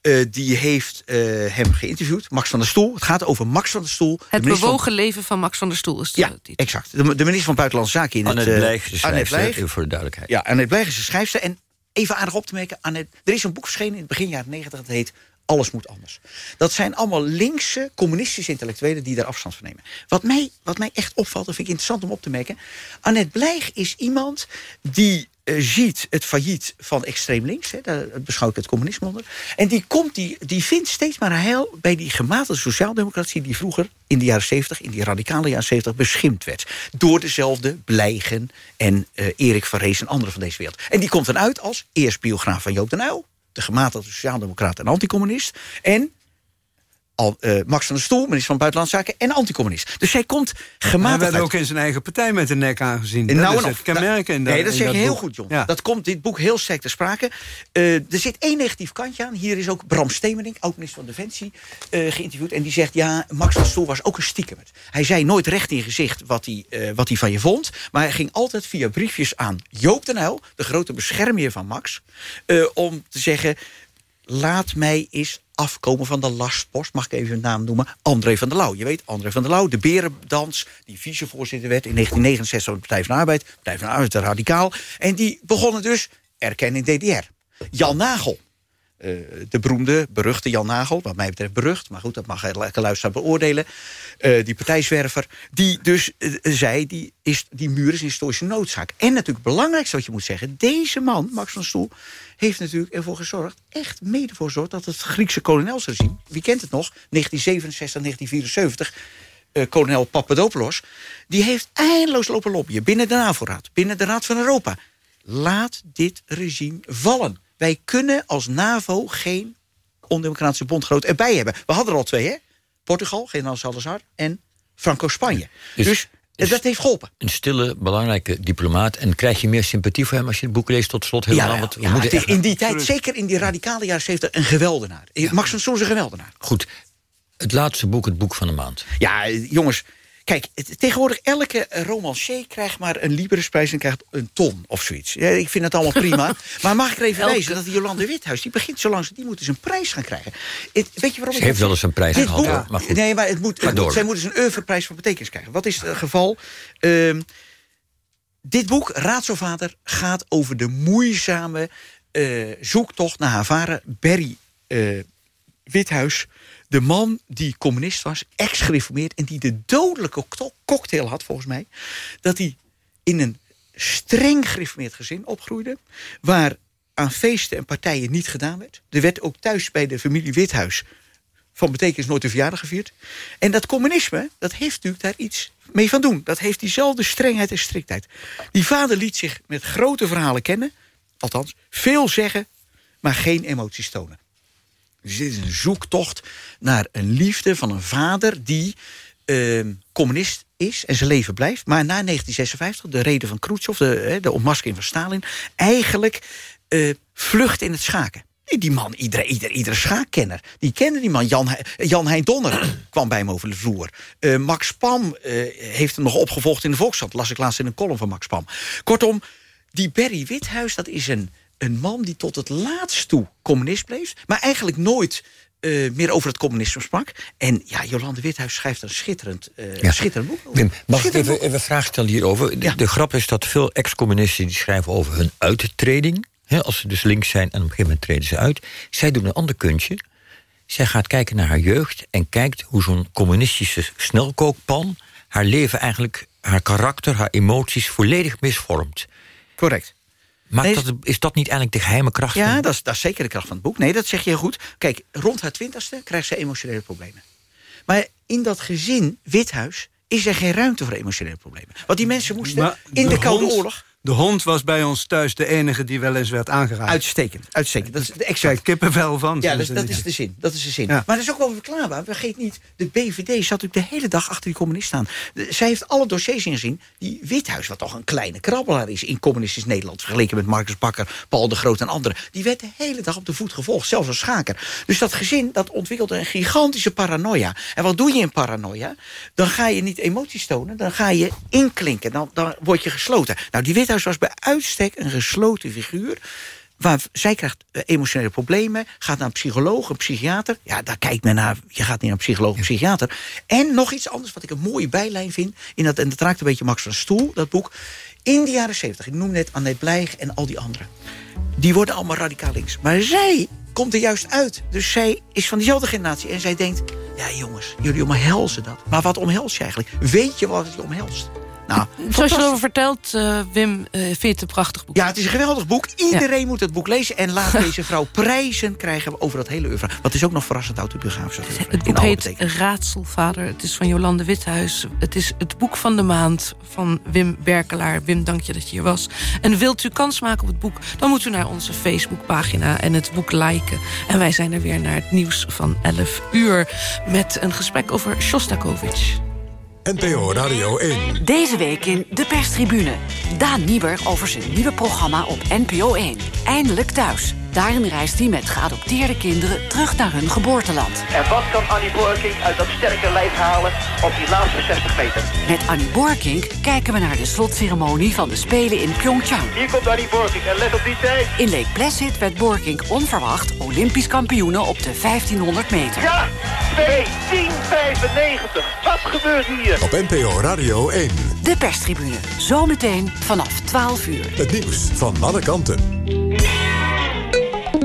eh, die heeft eh, hem geïnterviewd, Max van der Stoel. Het gaat over Max van der Stoel. de Het van- bewogen leven van Max van der Stoel is de Ja, exact. De, de minister van Buitenlandse Zaken in Annette het... eh, Blijg, de Annette schrijfster, Blijg. voor de duidelijkheid. Ja, Annette Blijg is de schrijfster. En even aardig op te merken, Annette, er is een boek verschenen in het begin jaren 90... dat heet Alles moet anders. Dat zijn allemaal linkse, communistische intellectuelen... die daar afstand van nemen. Wat mij, wat mij echt opvalt, dat vind ik interessant om op te merken... Annette Blijg is iemand die eh, ziet het failliet van extreem links. Hè, daar beschouw ik het communisme onder. En die, komt, die, die vindt steeds maar heil bij die gematigde sociaaldemocratie... die vroeger in de jaren 70, in die radicale jaren 70, beschimpt werd. Door dezelfde Blijgen en eh, Erik van Rees en anderen van deze wereld. En die komt dan uit als eerst biograaf van Joop den Uyl... de gematigde sociaaldemocraat en anticommunist... en al, eh, Max van der Stoel, minister van Buitenlandse Zaken... en anticommunist. Dus zij komt Hij gematigd werd uit. ook in zijn eigen partij met de nek aangezien. En dat nou is het of. kenmerken in nee, dat dat zeg je heel boek. goed, John. Ja. Dat komt dit boek heel sterk ter sprake. Eh, er zit één negatief kantje aan. Hier is ook Bram Stemening, ook minister van Defensie, eh, geïnterviewd. En die zegt, ja, Max van Stoel was ook een stiekemer. Hij zei nooit recht in gezicht wat hij, wat hij van je vond. Maar hij ging altijd via briefjes aan Joop den Uyl... de grote beschermheer van Max... om te zeggen, laat mij eens afkomen van de lastpost. Mag ik even een naam noemen? André van der Lauw. Je weet, André van der Lauw, de berendans... die vicevoorzitter werd in 1969 van de Partij van de Arbeid. Partij van de Arbeid, radicaal. En die begonnen dus erkenning DDR. Jan Nagel. Eh, de beroemde, beruchte Jan Nagel, wat mij betreft berucht... maar goed, dat mag elke luisteraar beoordelen. eh, die partijzwerver, die dus eh, zei... Die, is, die muur is een historische noodzaak. En natuurlijk het belangrijkste wat je moet zeggen... deze man, Max van Stoel, heeft natuurlijk ervoor gezorgd... echt mede voor gezorgd dat het Griekse kolonelsregime... wie kent het nog, 1967, 1974... eh, kolonel Papadopoulos... die heeft eindeloos lopen lobbyen binnen de NAVO-raad... binnen de Raad van Europa. Laat dit regime vallen. Wij kunnen als NAVO geen ondemocratische bondgenoot erbij hebben. We hadden er al twee, hè? Portugal, generaal Salazar, en Franco-Spanje. Dus, eh, dat heeft geholpen. Een stille, belangrijke diplomaat. En krijg je meer sympathie voor hem als je het boek leest tot slot helemaal? Ja, Want we ja, moeten het echt- in die tijd, zeker in die radicale jaren 70, een geweldenaar. Max van Stoel is een geweldenaar. Goed, het laatste boek, het boek van de maand. Ja, eh, jongens. Kijk, tegenwoordig elke eh, romancier krijgt maar een Librisprijs... en krijgt een ton of zoiets. Ja, ik vind het allemaal prima. maar mag ik er even Elke. wijzen dat die Jolande Withuis... die begint zo lang, die moet dus een prijs gaan krijgen. Het- weet je waarom Ze ik heeft wel eens een prijs Dit gehad, maar goed. Nee, maar het moet, het moet- zij moet dus een oeuvreprijs voor betekenis krijgen. Wat is het geval? Ehm, dit boek, Raadselvader, gaat over de moeizame eh, zoektocht naar haar vader, Barry eh, Withuis. De man die communist was, ex-gereformeerd... en die de dodelijke co- cocktail had, volgens mij... dat hij in een streng gereformeerd gezin opgroeide... waar aan feesten en partijen niet gedaan werd. Er werd ook thuis bij de familie Withuis van betekenis nooit een verjaardag gevierd. En dat communisme, dat heeft natuurlijk daar iets mee van doen. Dat heeft diezelfde strengheid en striktheid. Die vader liet zich met grote verhalen kennen. Althans, veel zeggen, maar geen emoties tonen. Dus dit is een zoektocht naar een liefde van een vader... die uh, communist is en zijn leven blijft. Maar na 1956, de reden van Khrushchev, de, de ontmaskering van Stalin... eigenlijk uh, vlucht in het schaken. Die man, iedere, iedere, iedere schaakkenner, die kende die man. Jan, Jan Hein Donner kwam bij hem over de vloer. Uh, Max Pam uh, heeft hem nog opgevolgd in de Volkskrant. Las ik laatst in een column van Max Pam. Kortom, die Berry Withuis, dat is een, een man die tot het laatst toe communist bleef... maar eigenlijk nooit uh, meer over het communisme sprak. En ja, Jolande Withuis schrijft een schitterend, uh, ja. schitterend boek. Wim, mag ik even, even een vraag stellen hierover? De, Ja. de grap is dat veel ex-communisten die schrijven over hun uittreding. Als ze dus links zijn en op een gegeven moment treden ze uit. Zij doen een ander kuntje. Zij gaat kijken naar haar jeugd en kijkt hoe zo'n communistische snelkookpan... haar leven eigenlijk, haar karakter, haar emoties volledig misvormt. Correct. Maar Nee, dat, is dat niet eigenlijk de geheime kracht? Ja, dat is, dat is zeker de kracht van het boek. Nee, dat zeg je heel goed. Kijk, rond haar twintigste krijgt ze emotionele problemen. Maar in dat gezin, Withuis, is er geen ruimte voor emotionele problemen. Want die mensen moesten Maar in de, Koude hond- Oorlog... De hond was bij ons thuis de enige die wel eens werd aangeraakt. Uitstekend, uitstekend. Dat is de exact. Kippenvel van. Ja, dus, ze dat is de zin. Dat is de zin. Ja. Maar dat is ook wel verklaarbaar. Vergeet niet, de BVD zat natuurlijk de hele dag achter die communisten aan. De- zij heeft alle dossiers ingezien. Die Withuis, wat toch een kleine krabbelaar is in communistisch Nederland... vergeleken met Marcus Bakker, Paul de Groot en anderen... die werd de hele dag op de voet gevolgd, zelfs als schaker. Dus dat gezin dat ontwikkelde een gigantische paranoia. En wat doe je in paranoia? Dan ga je niet emoties tonen, dan ga je inklinken. Dan, dan word je gesloten. Nou, die Withuis was bij uitstek een gesloten figuur... Waar zij krijgt eh, emotionele problemen, gaat naar een psycholoog, een psychiater. Ja, daar kijkt men naar. Je gaat niet naar een psycholoog, een psychiater. En nog iets anders wat ik een mooie bijlijn vind. In dat, en dat raakt een beetje Max van Stoel, dat boek. In de jaren 70, ik noem net Annette Blijg en al die anderen. Die worden allemaal radicaal links. Maar zij komt er juist uit. Dus zij is van diezelfde generatie. En zij denkt, ja jongens, jullie omhelzen dat. Maar wat omhelst je eigenlijk? Weet je wat het je omhelst? Nou, Zoals je erover vertelt, eh, Wim, eh vind je het een prachtig boek. Ja, het is een geweldig boek. Iedereen moet het boek lezen. En laat deze vrouw prijzen krijgen over dat hele oeuvre. Wat is ook nog verrassend autobiografisch. Het in boek heet betekenis. Raadselvader. Het is van Jolande Withuis. Het is het boek van de maand van Wim Berkelaar. Wim, dank je dat je hier was. En wilt u kans maken op het boek... dan moet u naar onze Facebookpagina en het boek liken. En wij zijn er weer naar het nieuws van 11 uur... met een gesprek over Shostakovich. NPO Radio 1. Deze week in De Perstribune. Daan Nieber over zijn nieuwe programma op NPO 1. Eindelijk thuis. Daarin reist hij met geadopteerde kinderen terug naar hun geboorteland. En wat kan Annie Borking uit dat sterke lijf halen op die laatste 60 meter? Met Annie Borkink kijken we naar de slotceremonie van de Spelen in Pyeongchang. Hier komt Annie Borking en let op die tijd. In Lake Placid werd Borkink onverwacht Olympisch kampioene op de 1500 meter. Ja, 2, 10, 95. Wat gebeurt hier? Op NPO Radio 1. De Perstribune. Zometeen vanaf 12 uur. Het nieuws van alle kanten.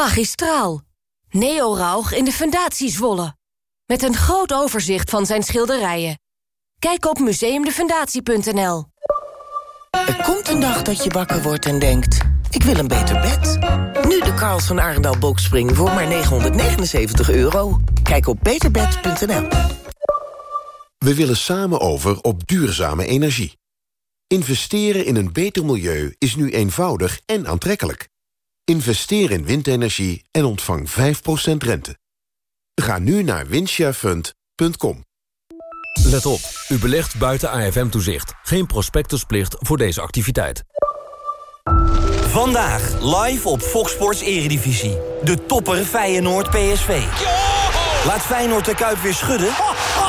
Magistraal. Neo Rauch in de Fundatie Zwolle. Met een groot overzicht van zijn schilderijen. Kijk op museumdefundatie.nl. Er komt een dag dat je wakker wordt en denkt... ik wil een beter bed. Nu de Karls van Arendal Boxspring voor maar 979 euro. Kijk op beterbed.nl. We willen samen over op duurzame energie. Investeren in een beter milieu is nu eenvoudig en aantrekkelijk. Investeer in windenergie en ontvang 5% rente. Ga nu naar windsharefund.com. Let op, u belegt buiten AFM-toezicht. Geen prospectusplicht voor deze activiteit. Vandaag live op Fox Sports Eredivisie. De topper Feyenoord PSV. Laat Feyenoord de Kuip weer schudden?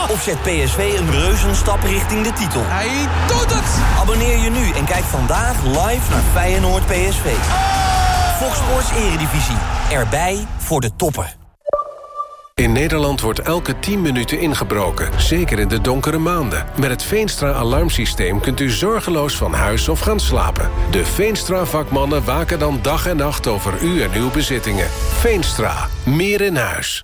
Of zet PSV een reuzenstap richting de titel? Hij doet het! Abonneer je nu en kijk vandaag live naar Feyenoord PSV. Fox Sports Eredivisie. Erbij voor de toppen. In Nederland wordt elke 10 minuten ingebroken, zeker in de donkere maanden. Met het Veenstra-alarmsysteem kunt u zorgeloos van huis of gaan slapen. De Veenstra-vakmannen waken dan dag en nacht over u en uw bezittingen. Veenstra, meer in huis.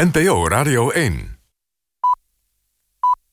NPO Radio 1